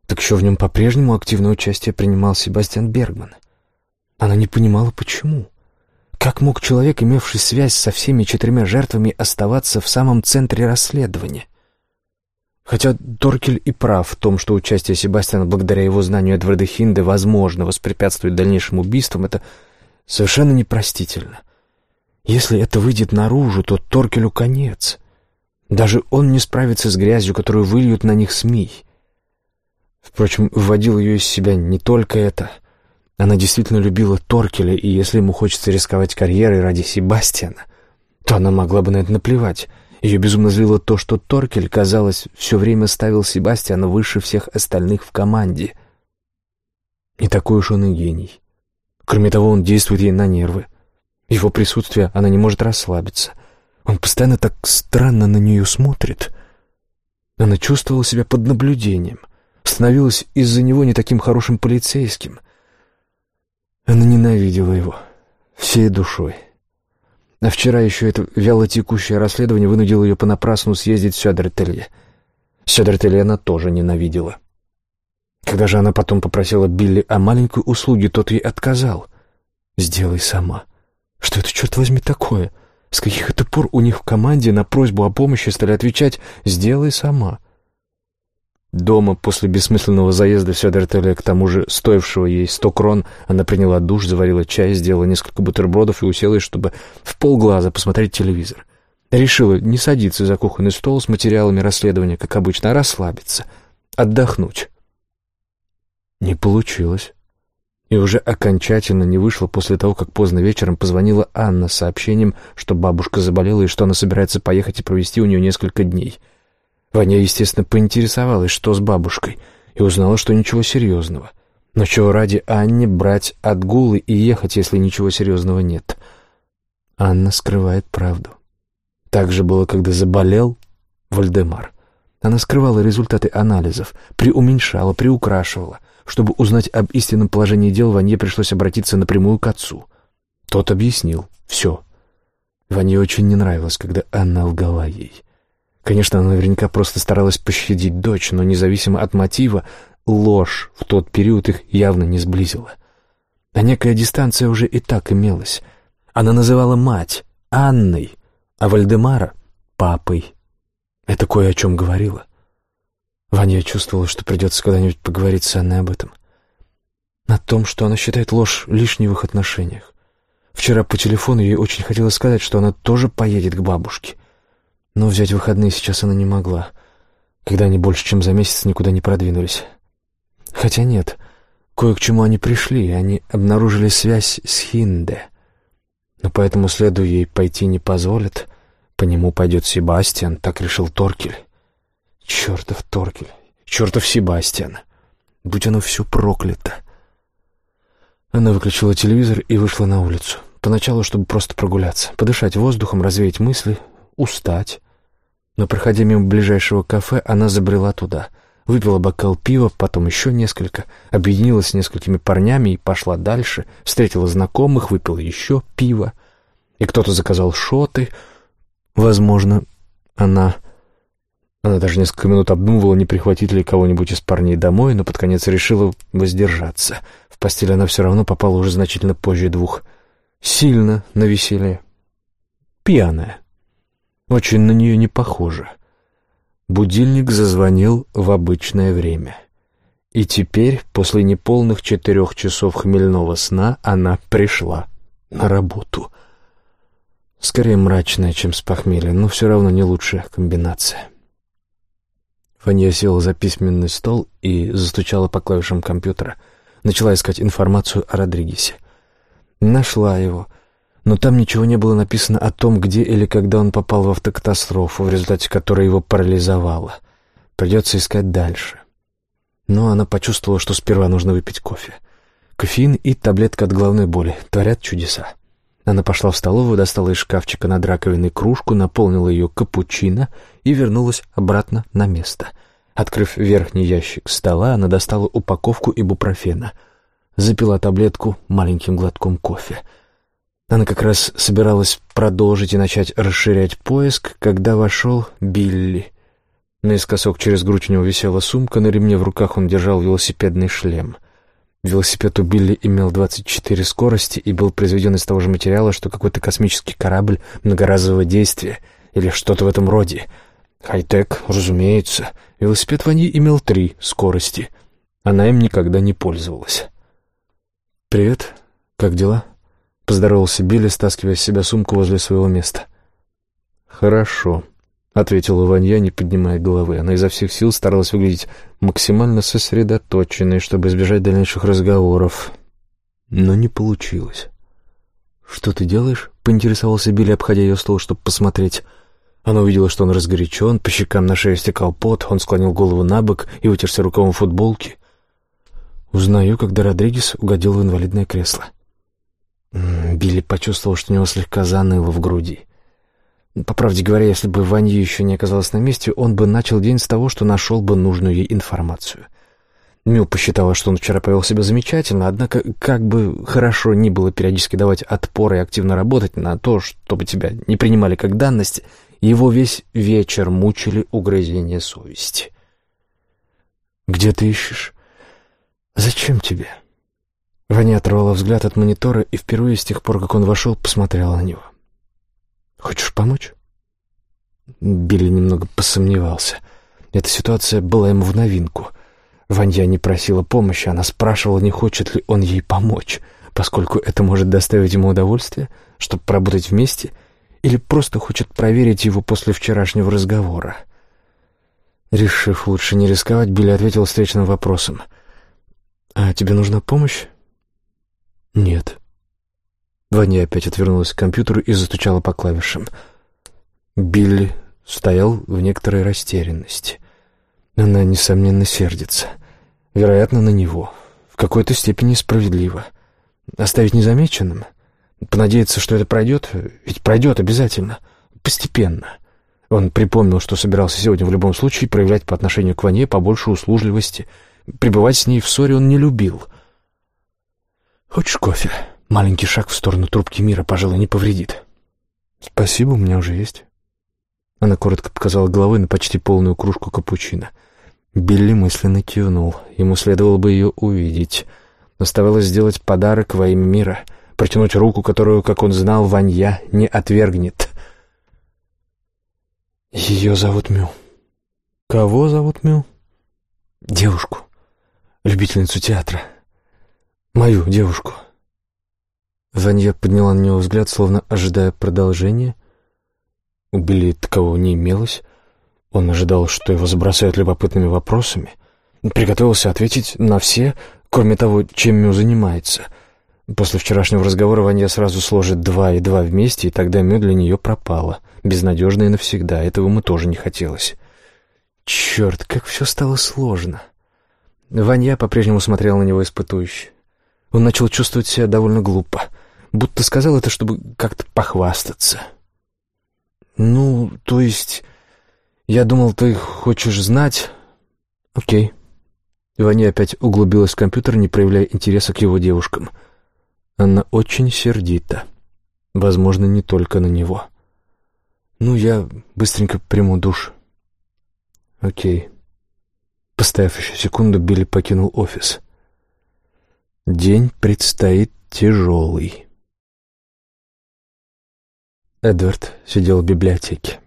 так еще в нем по-прежнему активное участие принимал Себастьян Бергман. Она не понимала, почему. Как мог человек, имевший связь со всеми четырьмя жертвами, оставаться в самом центре расследования? Хотя Торкель и прав в том, что участие Себастьяна благодаря его знанию Эдварда Хинде возможно воспрепятствует дальнейшим убийствам, это совершенно непростительно. Если это выйдет наружу, то Торкелю конец. Даже он не справится с грязью, которую выльют на них СМИ. Впрочем, вводил ее из себя не только это. Она действительно любила Торкеля, и если ему хочется рисковать карьерой ради Себастьяна, то она могла бы на это наплевать — ее безумно злило то, что Торкель, казалось, все время ставил Себастьяна выше всех остальных в команде. Не такой уж он и гений. Кроме того, он действует ей на нервы. Его присутствие она не может расслабиться. Он постоянно так странно на нее смотрит. Она чувствовала себя под наблюдением, становилась из-за него не таким хорошим полицейским. Она ненавидела его всей душой. А вчера еще это вялотекущее расследование вынудило ее понапрасну съездить в Сёдертелье. Сёдертелье она тоже ненавидела. Когда же она потом попросила Билли о маленькой услуге, тот ей отказал. «Сделай сама», Что это, черт возьми, такое? С каких это пор у них в команде на просьбу о помощи стали отвечать «сделай сама». Дома после бессмысленного заезда в Сёдертеле, к тому же стоившего ей сто крон, она приняла душ, заварила чай, сделала несколько бутербродов и уселась, чтобы в полглаза посмотреть телевизор. Решила не садиться за кухонный стол с материалами расследования, как обычно, а расслабиться, отдохнуть. Не получилось. И уже окончательно не вышло после того, как поздно вечером позвонила Анна с сообщением, что бабушка заболела и что она собирается поехать и провести у нее несколько дней — Ваня, естественно, поинтересовалась, что с бабушкой, и узнала, что ничего серьезного. Но чего ради Анне брать отгулы и ехать, если ничего серьезного нет? Анна скрывает правду. Так же было, когда заболел Вальдемар. Она скрывала результаты анализов, преуменьшала, приукрашивала. Чтобы узнать об истинном положении дел, Ванье пришлось обратиться напрямую к отцу. Тот объяснил. Все. Ване очень не нравилось, когда Анна лгала ей. Конечно, она наверняка просто старалась пощадить дочь, но независимо от мотива, ложь в тот период их явно не сблизила. А некая дистанция уже и так имелась. Она называла мать Анной, а Вальдемара — папой. Это кое о чем говорила. Ваня чувствовала, что придется когда-нибудь поговорить с Анной об этом. О том, что она считает ложь лишней в их отношениях. Вчера по телефону ей очень хотелось сказать, что она тоже поедет к бабушке. Но взять выходные сейчас она не могла, когда они больше чем за месяц никуда не продвинулись. Хотя нет, кое к чему они пришли, они обнаружили связь с Хинде. Но по этому следу ей пойти не позволят. По нему пойдет Себастьян, так решил Торкель. Чертов Торкель, чертов Себастьян. Будь оно все проклято. Она выключила телевизор и вышла на улицу. Поначалу, чтобы просто прогуляться, подышать воздухом, развеять мысли, устать. Но, проходя мимо ближайшего кафе, она забрела туда. Выпила бокал пива, потом еще несколько, объединилась с несколькими парнями и пошла дальше, встретила знакомых, выпила еще пиво. И кто-то заказал шоты. Возможно, она... Она даже несколько минут обдумывала, не прихватить ли кого-нибудь из парней домой, но под конец решила воздержаться. В постель она все равно попала уже значительно позже двух. Сильно на веселье. Пьяная. Очень на нее не похоже. Будильник зазвонил в обычное время. И теперь, после неполных четырех часов хмельного сна, она пришла на работу. Скорее мрачная, чем с похмелья, но все равно не лучшая комбинация. Фанья села за письменный стол и застучала по клавишам компьютера. Начала искать информацию о Родригесе. Нашла его — но там ничего не было написано о том, где или когда он попал в автокатастрофу, в результате которой его парализовало. Придется искать дальше. Но она почувствовала, что сперва нужно выпить кофе. Кофеин и таблетка от головной боли творят чудеса. Она пошла в столовую, достала из шкафчика над раковиной кружку, наполнила ее капучино и вернулась обратно на место. Открыв верхний ящик стола, она достала упаковку ибупрофена. Запила таблетку маленьким глотком кофе — она как раз собиралась продолжить и начать расширять поиск, когда вошел Билли. Наискосок через грудь у него висела сумка, на ремне в руках он держал велосипедный шлем. Велосипед у Билли имел 24 скорости и был произведен из того же материала, что какой-то космический корабль многоразового действия или что-то в этом роде. Хай-тек, разумеется. Велосипед Вани имел три скорости. Она им никогда не пользовалась. «Привет, как дела?» — поздоровался Билли, стаскивая с себя сумку возле своего места. «Хорошо», — ответила Ванья, не поднимая головы. Она изо всех сил старалась выглядеть максимально сосредоточенной, чтобы избежать дальнейших разговоров. Но не получилось. «Что ты делаешь?» — поинтересовался Билли, обходя ее стол, чтобы посмотреть. Она увидела, что он разгорячен, по щекам на шее стекал пот, он склонил голову на бок и вытерся рукавом футболки. «Узнаю, когда Родригес угодил в инвалидное кресло». Билли почувствовал, что у него слегка заныло в груди. По правде говоря, если бы Ванья еще не оказалась на месте, он бы начал день с того, что нашел бы нужную ей информацию. Мил посчитала, что он вчера повел себя замечательно, однако, как бы хорошо ни было периодически давать отпор и активно работать на то, чтобы тебя не принимали как данность, его весь вечер мучили угрызения совести. «Где ты ищешь? Зачем тебе?» Ваня оторвала взгляд от монитора и впервые с тех пор, как он вошел, посмотрела на него. «Хочешь помочь?» Билли немного посомневался. Эта ситуация была ему в новинку. Ванья не просила помощи, она спрашивала, не хочет ли он ей помочь, поскольку это может доставить ему удовольствие, чтобы поработать вместе, или просто хочет проверить его после вчерашнего разговора. Решив лучше не рисковать, Билли ответил встречным вопросом. «А тебе нужна помощь?» «Нет». Ваня опять отвернулась к компьютеру и застучала по клавишам. Билли стоял в некоторой растерянности. Она, несомненно, сердится. Вероятно, на него. В какой-то степени справедливо. Оставить незамеченным? Понадеяться, что это пройдет? Ведь пройдет обязательно. Постепенно. Он припомнил, что собирался сегодня в любом случае проявлять по отношению к Ване побольше услужливости. Пребывать с ней в ссоре он не любил. «Хочешь кофе?» Маленький шаг в сторону трубки мира, пожалуй, не повредит. «Спасибо, у меня уже есть». Она коротко показала головой на почти полную кружку капучино. Билли мысленно кивнул. Ему следовало бы ее увидеть. Оставалось сделать подарок во имя мира, протянуть руку, которую, как он знал, Ванья не отвергнет. Ее зовут Мю. Кого зовут Мю? Девушку. Любительницу театра. Мою девушку. Ванья подняла на него взгляд, словно ожидая продолжения. У Билли такового не имелось. Он ожидал, что его забросают любопытными вопросами. Приготовился ответить на все, кроме того, чем Мю занимается. После вчерашнего разговора Ванья сразу сложит два и два вместе, и тогда Мю для нее пропала. Безнадежно и навсегда. Этого ему тоже не хотелось. Черт, как все стало сложно. Ванья по-прежнему смотрел на него испытующе. Он начал чувствовать себя довольно глупо, будто сказал это, чтобы как-то похвастаться. «Ну, то есть, я думал, ты хочешь знать...» «Окей». Ваня опять углубилась в компьютер, не проявляя интереса к его девушкам. Она очень сердита. Возможно, не только на него. «Ну, я быстренько приму душ». «Окей». Постояв еще секунду, Билли покинул офис. День предстоит тяжелый. Эдвард сидел в библиотеке.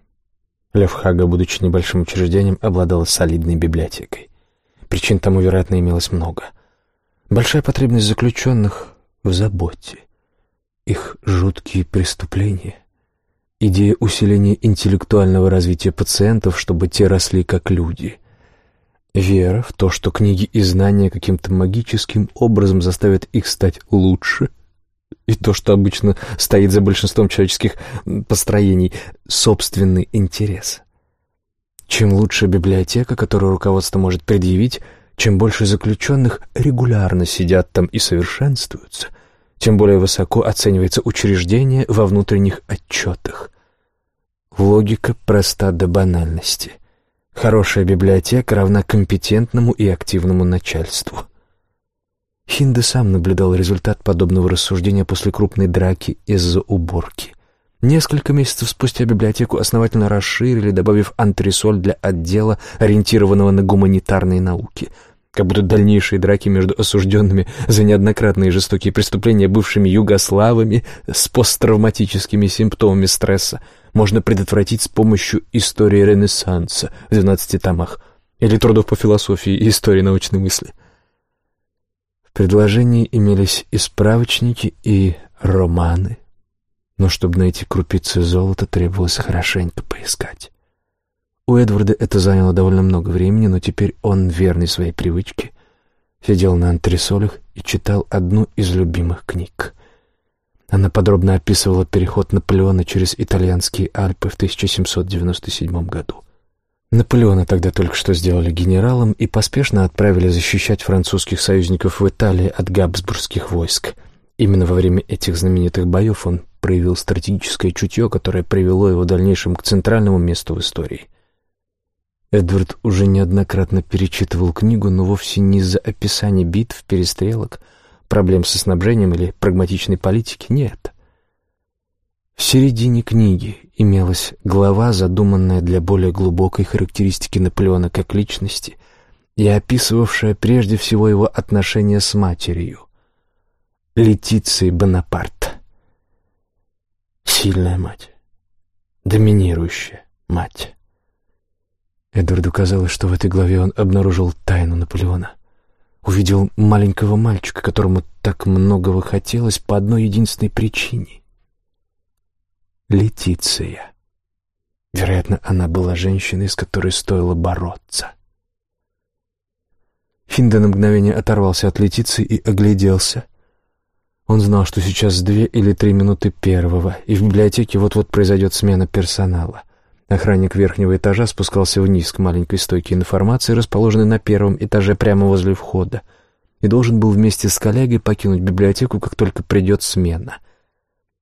Левхага, будучи небольшим учреждением, обладала солидной библиотекой. Причин тому, вероятно, имелось много. Большая потребность заключенных в заботе. Их жуткие преступления. Идея усиления интеллектуального развития пациентов, чтобы те росли как люди — Вера в то, что книги и знания каким-то магическим образом заставят их стать лучше, и то, что обычно стоит за большинством человеческих построений, собственный интерес. Чем лучше библиотека, которую руководство может предъявить, чем больше заключенных регулярно сидят там и совершенствуются, тем более высоко оценивается учреждение во внутренних отчетах. Логика проста до банальности — Хорошая библиотека равна компетентному и активному начальству. Хинде сам наблюдал результат подобного рассуждения после крупной драки из-за уборки. Несколько месяцев спустя библиотеку основательно расширили, добавив антресоль для отдела, ориентированного на гуманитарные науки. Как будто дальнейшие драки между осужденными за неоднократные жестокие преступления бывшими югославами с посттравматическими симптомами стресса – можно предотвратить с помощью истории Ренессанса в 12 томах или трудов по философии и истории научной мысли. В предложении имелись и справочники, и романы, но чтобы найти крупицы золота, требовалось хорошенько поискать. У Эдварда это заняло довольно много времени, но теперь он, верный своей привычке, сидел на антресолях и читал одну из любимых книг. Она подробно описывала переход Наполеона через итальянские Альпы в 1797 году. Наполеона тогда только что сделали генералом и поспешно отправили защищать французских союзников в Италии от габсбургских войск. Именно во время этих знаменитых боев он проявил стратегическое чутье, которое привело его в дальнейшем к центральному месту в истории. Эдвард уже неоднократно перечитывал книгу, но вовсе не из-за описания битв, перестрелок — проблем со снабжением или прагматичной политики, нет. В середине книги имелась глава, задуманная для более глубокой характеристики Наполеона как личности и описывавшая прежде всего его отношения с матерью. Летиции Бонапарт. Сильная мать. Доминирующая мать. Эдварду казалось, что в этой главе он обнаружил тайну Наполеона. Увидел маленького мальчика, которому так многого хотелось по одной единственной причине. Летиция. Вероятно, она была женщиной, с которой стоило бороться. Хинда на мгновение оторвался от Летиции и огляделся. Он знал, что сейчас две или три минуты первого, и в библиотеке вот-вот произойдет смена персонала. Охранник верхнего этажа спускался вниз к маленькой стойке информации, расположенной на первом этаже прямо возле входа, и должен был вместе с коллегой покинуть библиотеку, как только придет смена.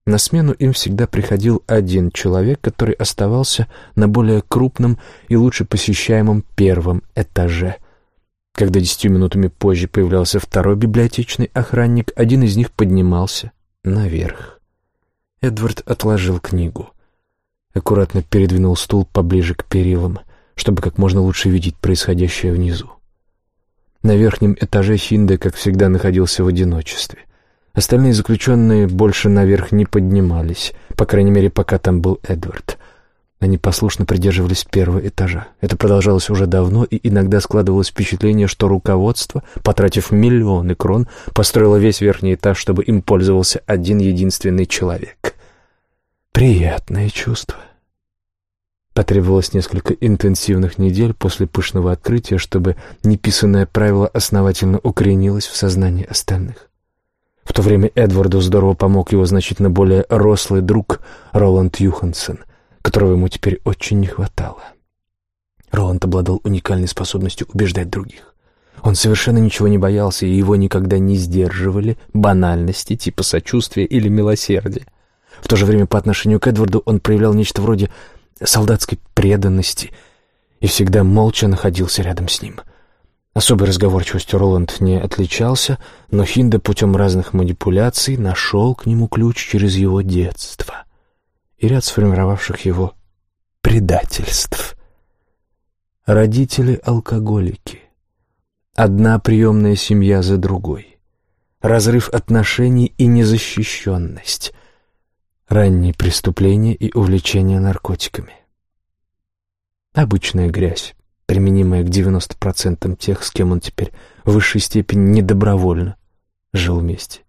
На смену им всегда приходил один человек, который оставался на более крупном и лучше посещаемом первом этаже. Когда десятью минутами позже появлялся второй библиотечный охранник, один из них поднимался наверх. Эдвард отложил книгу аккуратно передвинул стул поближе к перилам, чтобы как можно лучше видеть происходящее внизу. На верхнем этаже Хинде, как всегда, находился в одиночестве. Остальные заключенные больше наверх не поднимались, по крайней мере, пока там был Эдвард. Они послушно придерживались первого этажа. Это продолжалось уже давно, и иногда складывалось впечатление, что руководство, потратив миллионы крон, построило весь верхний этаж, чтобы им пользовался один единственный человек. Приятное чувство. Потребовалось несколько интенсивных недель после пышного открытия, чтобы неписанное правило основательно укоренилось в сознании остальных. В то время Эдварду здорово помог его значительно более рослый друг Роланд Юхансон, которого ему теперь очень не хватало. Роланд обладал уникальной способностью убеждать других. Он совершенно ничего не боялся, и его никогда не сдерживали банальности типа сочувствия или милосердия. В то же время по отношению к Эдварду он проявлял нечто вроде солдатской преданности и всегда молча находился рядом с ним. Особой разговорчивостью Роланд не отличался, но Хинда путем разных манипуляций нашел к нему ключ через его детство и ряд сформировавших его предательств. Родители — алкоголики. Одна приемная семья за другой. Разрыв отношений и незащищенность — ранние преступления и увлечение наркотиками. Обычная грязь, применимая к 90% тех, с кем он теперь в высшей степени недобровольно жил вместе.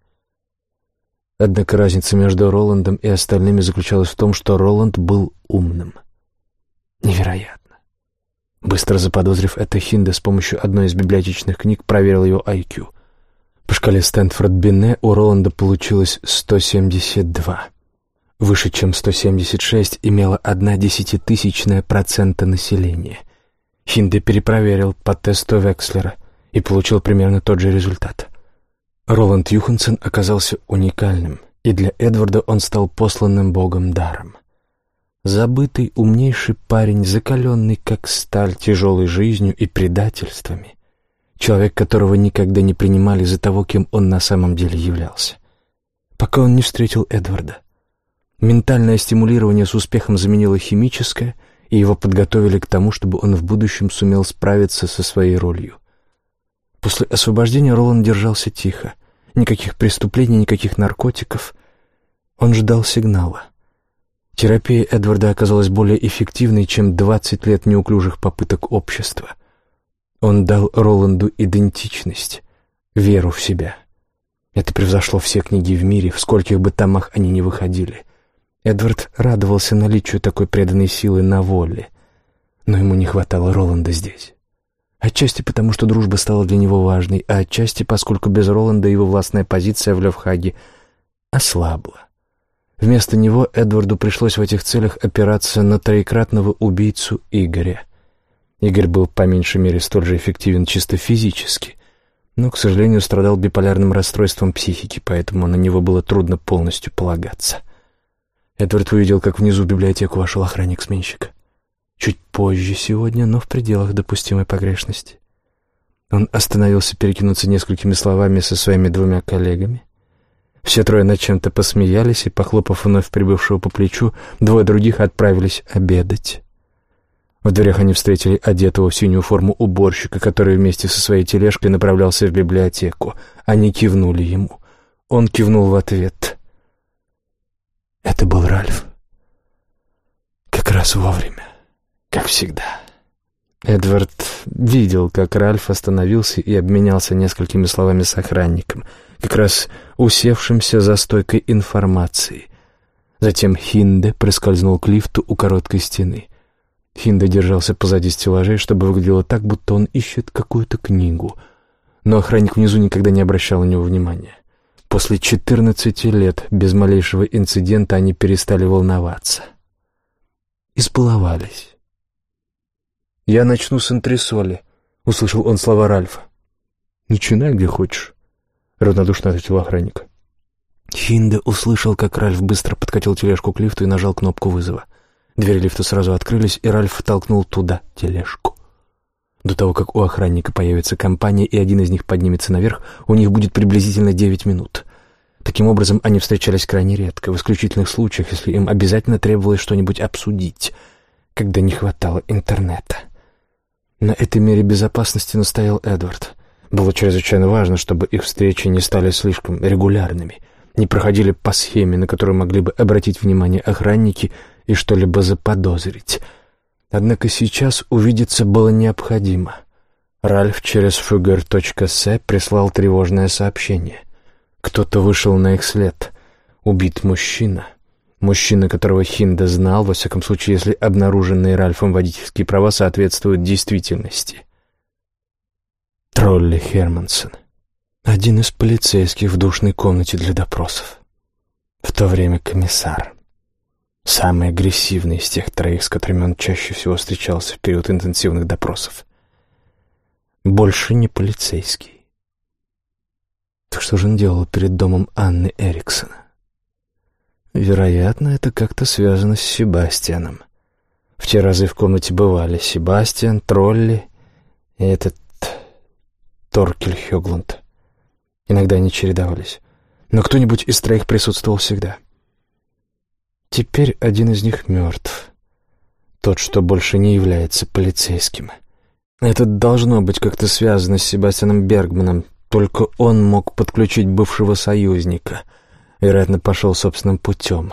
Однако разница между Роландом и остальными заключалась в том, что Роланд был умным. Невероятно. Быстро заподозрив это, Хинде с помощью одной из библиотечных книг проверил его IQ. По шкале Стэнфорд-Бине у Роланда получилось 172 выше, чем 176, имела одна десятитысячная процента населения. Хинде перепроверил по тесту Векслера и получил примерно тот же результат. Роланд Юхансен оказался уникальным, и для Эдварда он стал посланным богом даром. Забытый, умнейший парень, закаленный как сталь тяжелой жизнью и предательствами. Человек, которого никогда не принимали за того, кем он на самом деле являлся. Пока он не встретил Эдварда. Ментальное стимулирование с успехом заменило химическое, и его подготовили к тому, чтобы он в будущем сумел справиться со своей ролью. После освобождения Роланд держался тихо. Никаких преступлений, никаких наркотиков. Он ждал сигнала. Терапия Эдварда оказалась более эффективной, чем 20 лет неуклюжих попыток общества. Он дал Роланду идентичность, веру в себя. Это превзошло все книги в мире, в скольких бы томах они ни выходили. Эдвард радовался наличию такой преданной силы на воле, но ему не хватало Роланда здесь. Отчасти потому, что дружба стала для него важной, а отчасти поскольку без Роланда его властная позиция в Левхаге ослабла. Вместо него Эдварду пришлось в этих целях опираться на троекратного убийцу Игоря. Игорь был по меньшей мере столь же эффективен чисто физически, но, к сожалению, страдал биполярным расстройством психики, поэтому на него было трудно полностью полагаться. Эдвард увидел, как внизу в библиотеку вошел охранник-сменщик. Чуть позже сегодня, но в пределах допустимой погрешности. Он остановился перекинуться несколькими словами со своими двумя коллегами. Все трое над чем-то посмеялись, и, похлопав вновь прибывшего по плечу, двое других отправились обедать. В дверях они встретили одетого в синюю форму уборщика, который вместе со своей тележкой направлялся в библиотеку. Они кивнули ему. Он кивнул в ответ. Это был Ральф. Как раз вовремя, как всегда. Эдвард видел, как Ральф остановился и обменялся несколькими словами с охранником, как раз усевшимся за стойкой информации. Затем Хинде проскользнул к лифту у короткой стены. Хинде держался позади стеллажей, чтобы выглядело так, будто он ищет какую-то книгу. Но охранник внизу никогда не обращал на него внимания. После четырнадцати лет без малейшего инцидента они перестали волноваться. Избаловались. «Я начну с антресоли», — услышал он слова Ральфа. «Начинай где хочешь», — равнодушно ответил охранник. Хинде услышал, как Ральф быстро подкатил тележку к лифту и нажал кнопку вызова. Двери лифта сразу открылись, и Ральф толкнул туда тележку. До того, как у охранника появится компания, и один из них поднимется наверх, у них будет приблизительно девять минут. Таким образом, они встречались крайне редко, в исключительных случаях, если им обязательно требовалось что-нибудь обсудить, когда не хватало интернета. На этой мере безопасности настоял Эдвард. Было чрезвычайно важно, чтобы их встречи не стали слишком регулярными, не проходили по схеме, на которую могли бы обратить внимание охранники и что-либо заподозрить. Однако сейчас увидеться было необходимо. Ральф через fugger.se прислал тревожное сообщение. Кто-то вышел на их след. Убит мужчина — Мужчина, которого Хинда знал, во всяком случае, если обнаруженные Ральфом водительские права соответствуют действительности. Тролли Хермансон. Один из полицейских в душной комнате для допросов. В то время комиссар. Самый агрессивный из тех троих, с которыми он чаще всего встречался в период интенсивных допросов. Больше не полицейский. Так что же он делал перед домом Анны Эриксона? Вероятно, это как-то связано с Себастьяном. В те разы в комнате бывали Себастьян, Тролли и этот Торкель Хёглунд. Иногда они чередовались, но кто-нибудь из троих присутствовал всегда. Теперь один из них мертв. Тот, что больше не является полицейским. Это должно быть как-то связано с Себастьяном Бергманом, только он мог подключить бывшего союзника — вероятно, пошел собственным путем.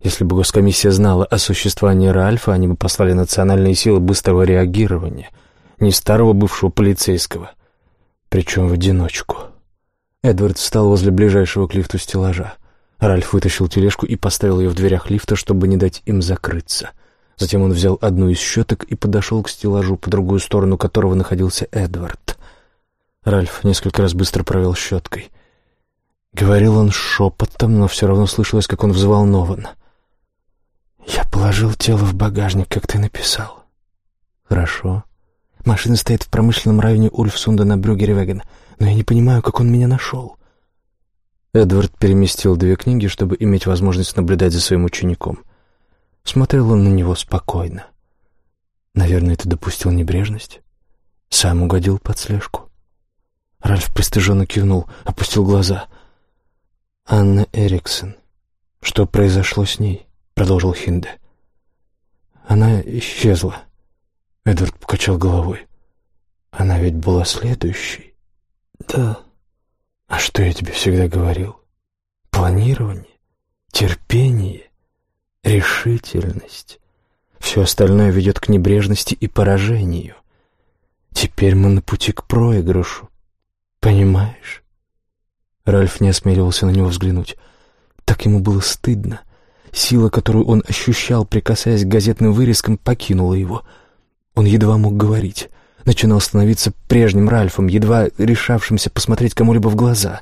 Если бы госкомиссия знала о существовании Ральфа, они бы послали национальные силы быстрого реагирования, не старого бывшего полицейского, причем в одиночку. Эдвард встал возле ближайшего к лифту стеллажа. Ральф вытащил тележку и поставил ее в дверях лифта, чтобы не дать им закрыться. Затем он взял одну из щеток и подошел к стеллажу, по другую сторону которого находился Эдвард. Ральф несколько раз быстро провел щеткой — Говорил он шепотом, но все равно слышалось, как он взволнован. «Я положил тело в багажник, как ты написал». «Хорошо. Машина стоит в промышленном районе Ульфсунда на Брюгеревеген, но я не понимаю, как он меня нашел». Эдвард переместил две книги, чтобы иметь возможность наблюдать за своим учеником. Смотрел он на него спокойно. Наверное, ты допустил небрежность? Сам угодил под слежку. Ральф пристыженно кивнул, опустил глаза — Анна Эриксон. Что произошло с ней? Продолжил Хинде. Она исчезла. Эдвард покачал головой. Она ведь была следующей. Да. А что я тебе всегда говорил? Планирование, терпение, решительность. Все остальное ведет к небрежности и поражению. Теперь мы на пути к проигрышу. Понимаешь? Ральф не осмеливался на него взглянуть. Так ему было стыдно. Сила, которую он ощущал, прикасаясь к газетным вырезкам, покинула его. Он едва мог говорить. Начинал становиться прежним Ральфом, едва решавшимся посмотреть кому-либо в глаза.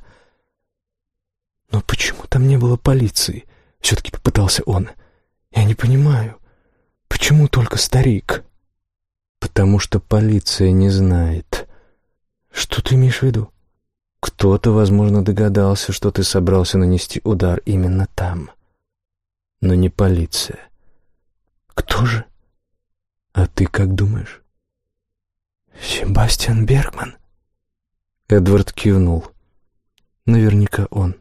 «Но почему там не было полиции?» — все-таки попытался он. «Я не понимаю. Почему только старик?» «Потому что полиция не знает». «Что ты имеешь в виду?» Кто-то, возможно, догадался, что ты собрался нанести удар именно там. Но не полиция. Кто же? А ты как думаешь? Себастьян Бергман. Эдвард кивнул. Наверняка он.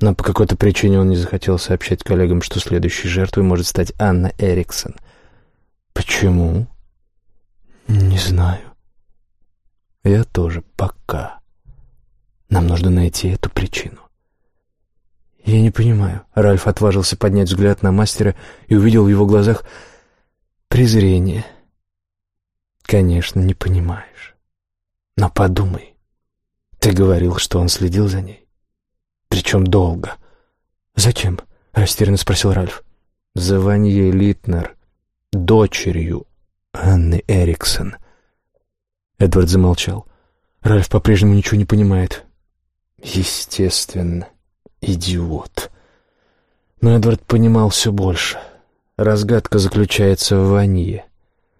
Но по какой-то причине он не захотел сообщать коллегам, что следующей жертвой может стать Анна Эриксон. Почему? Не знаю. Я тоже пока. Нам нужно найти эту причину. «Я не понимаю». Ральф отважился поднять взгляд на мастера и увидел в его глазах презрение. «Конечно, не понимаешь. Но подумай. Ты говорил, что он следил за ней. Причем долго». «Зачем?» — растерянно спросил Ральф. «За Ваньей Литнер, дочерью Анны Эриксон». Эдвард замолчал. Ральф по-прежнему ничего не понимает. «Естественно, идиот». Но Эдвард понимал все больше. Разгадка заключается в Ванье,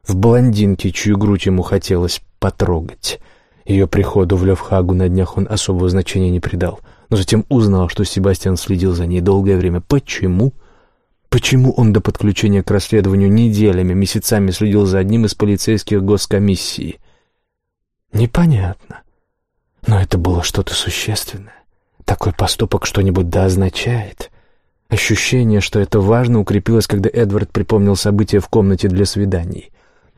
в блондинке, чью грудь ему хотелось потрогать. Ее приходу в Левхагу на днях он особого значения не придал, но затем узнал, что Себастьян следил за ней долгое время. Почему? Почему он до подключения к расследованию неделями, месяцами следил за одним из полицейских госкомиссии? Непонятно. Но это было что-то существенное. Такой поступок что-нибудь да означает. Ощущение, что это важно, укрепилось, когда Эдвард припомнил события в комнате для свиданий.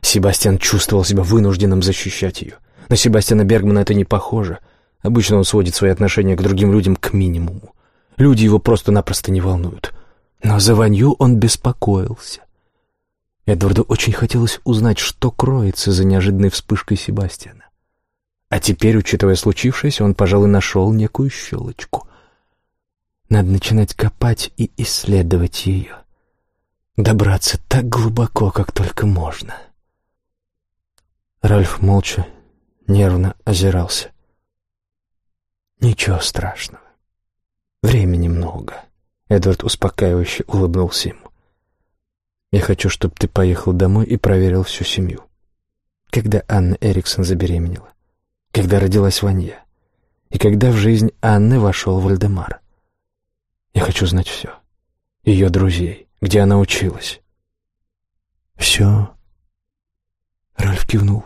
Себастьян чувствовал себя вынужденным защищать ее. На Себастьяна Бергмана это не похоже. Обычно он сводит свои отношения к другим людям к минимуму. Люди его просто-напросто не волнуют. Но за Ванью он беспокоился. Эдварду очень хотелось узнать, что кроется за неожиданной вспышкой Себастьяна. А теперь, учитывая случившееся, он, пожалуй, нашел некую щелочку. Надо начинать копать и исследовать ее. Добраться так глубоко, как только можно. Ральф молча, нервно озирался. «Ничего страшного. Времени много». Эдвард успокаивающе улыбнулся ему. «Я хочу, чтобы ты поехал домой и проверил всю семью. Когда Анна Эриксон забеременела? когда родилась Ванья, и когда в жизнь Анны вошел Вальдемар. Я хочу знать все. Ее друзей, где она училась. «Все?» Ральф кивнул.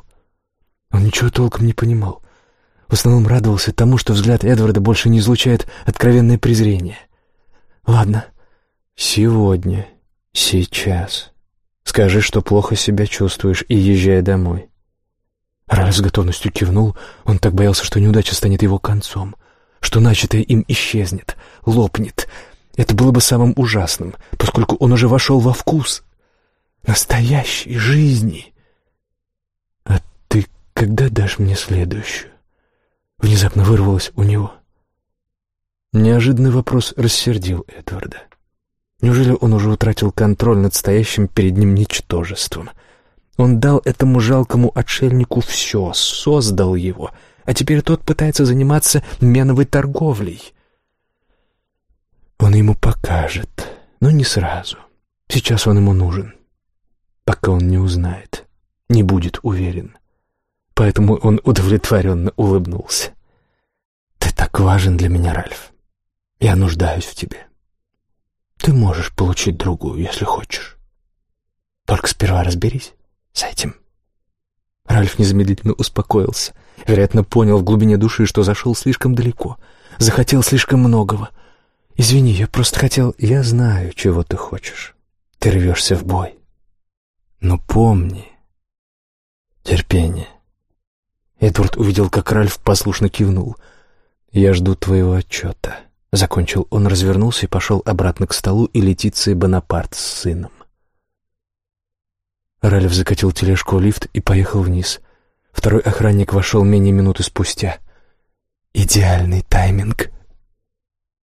Он ничего толком не понимал. В основном радовался тому, что взгляд Эдварда больше не излучает откровенное презрение. «Ладно, сегодня, сейчас. Скажи, что плохо себя чувствуешь, и езжай домой. Раль с готовностью кивнул. Он так боялся, что неудача станет его концом, что начатое им исчезнет, лопнет. Это было бы самым ужасным, поскольку он уже вошел во вкус настоящей жизни. «А ты когда дашь мне следующую?» Внезапно вырвалось у него. Неожиданный вопрос рассердил Эдварда. Неужели он уже утратил контроль над стоящим перед ним ничтожеством — он дал этому жалкому отшельнику все, создал его, а теперь тот пытается заниматься меновой торговлей. Он ему покажет, но не сразу. Сейчас он ему нужен, пока он не узнает, не будет уверен. Поэтому он удовлетворенно улыбнулся. «Ты так важен для меня, Ральф. Я нуждаюсь в тебе. Ты можешь получить другую, если хочешь. Только сперва разберись с этим. Ральф незамедлительно успокоился. Вероятно, понял в глубине души, что зашел слишком далеко. Захотел слишком многого. «Извини, я просто хотел...» «Я знаю, чего ты хочешь. Ты рвешься в бой. Но помни... Терпение». Эдвард увидел, как Ральф послушно кивнул. «Я жду твоего отчета». Закончил он, развернулся и пошел обратно к столу и Летиции Бонапарт с сыном. Ральф закатил тележку в лифт и поехал вниз. Второй охранник вошел менее минуты спустя. «Идеальный тайминг»,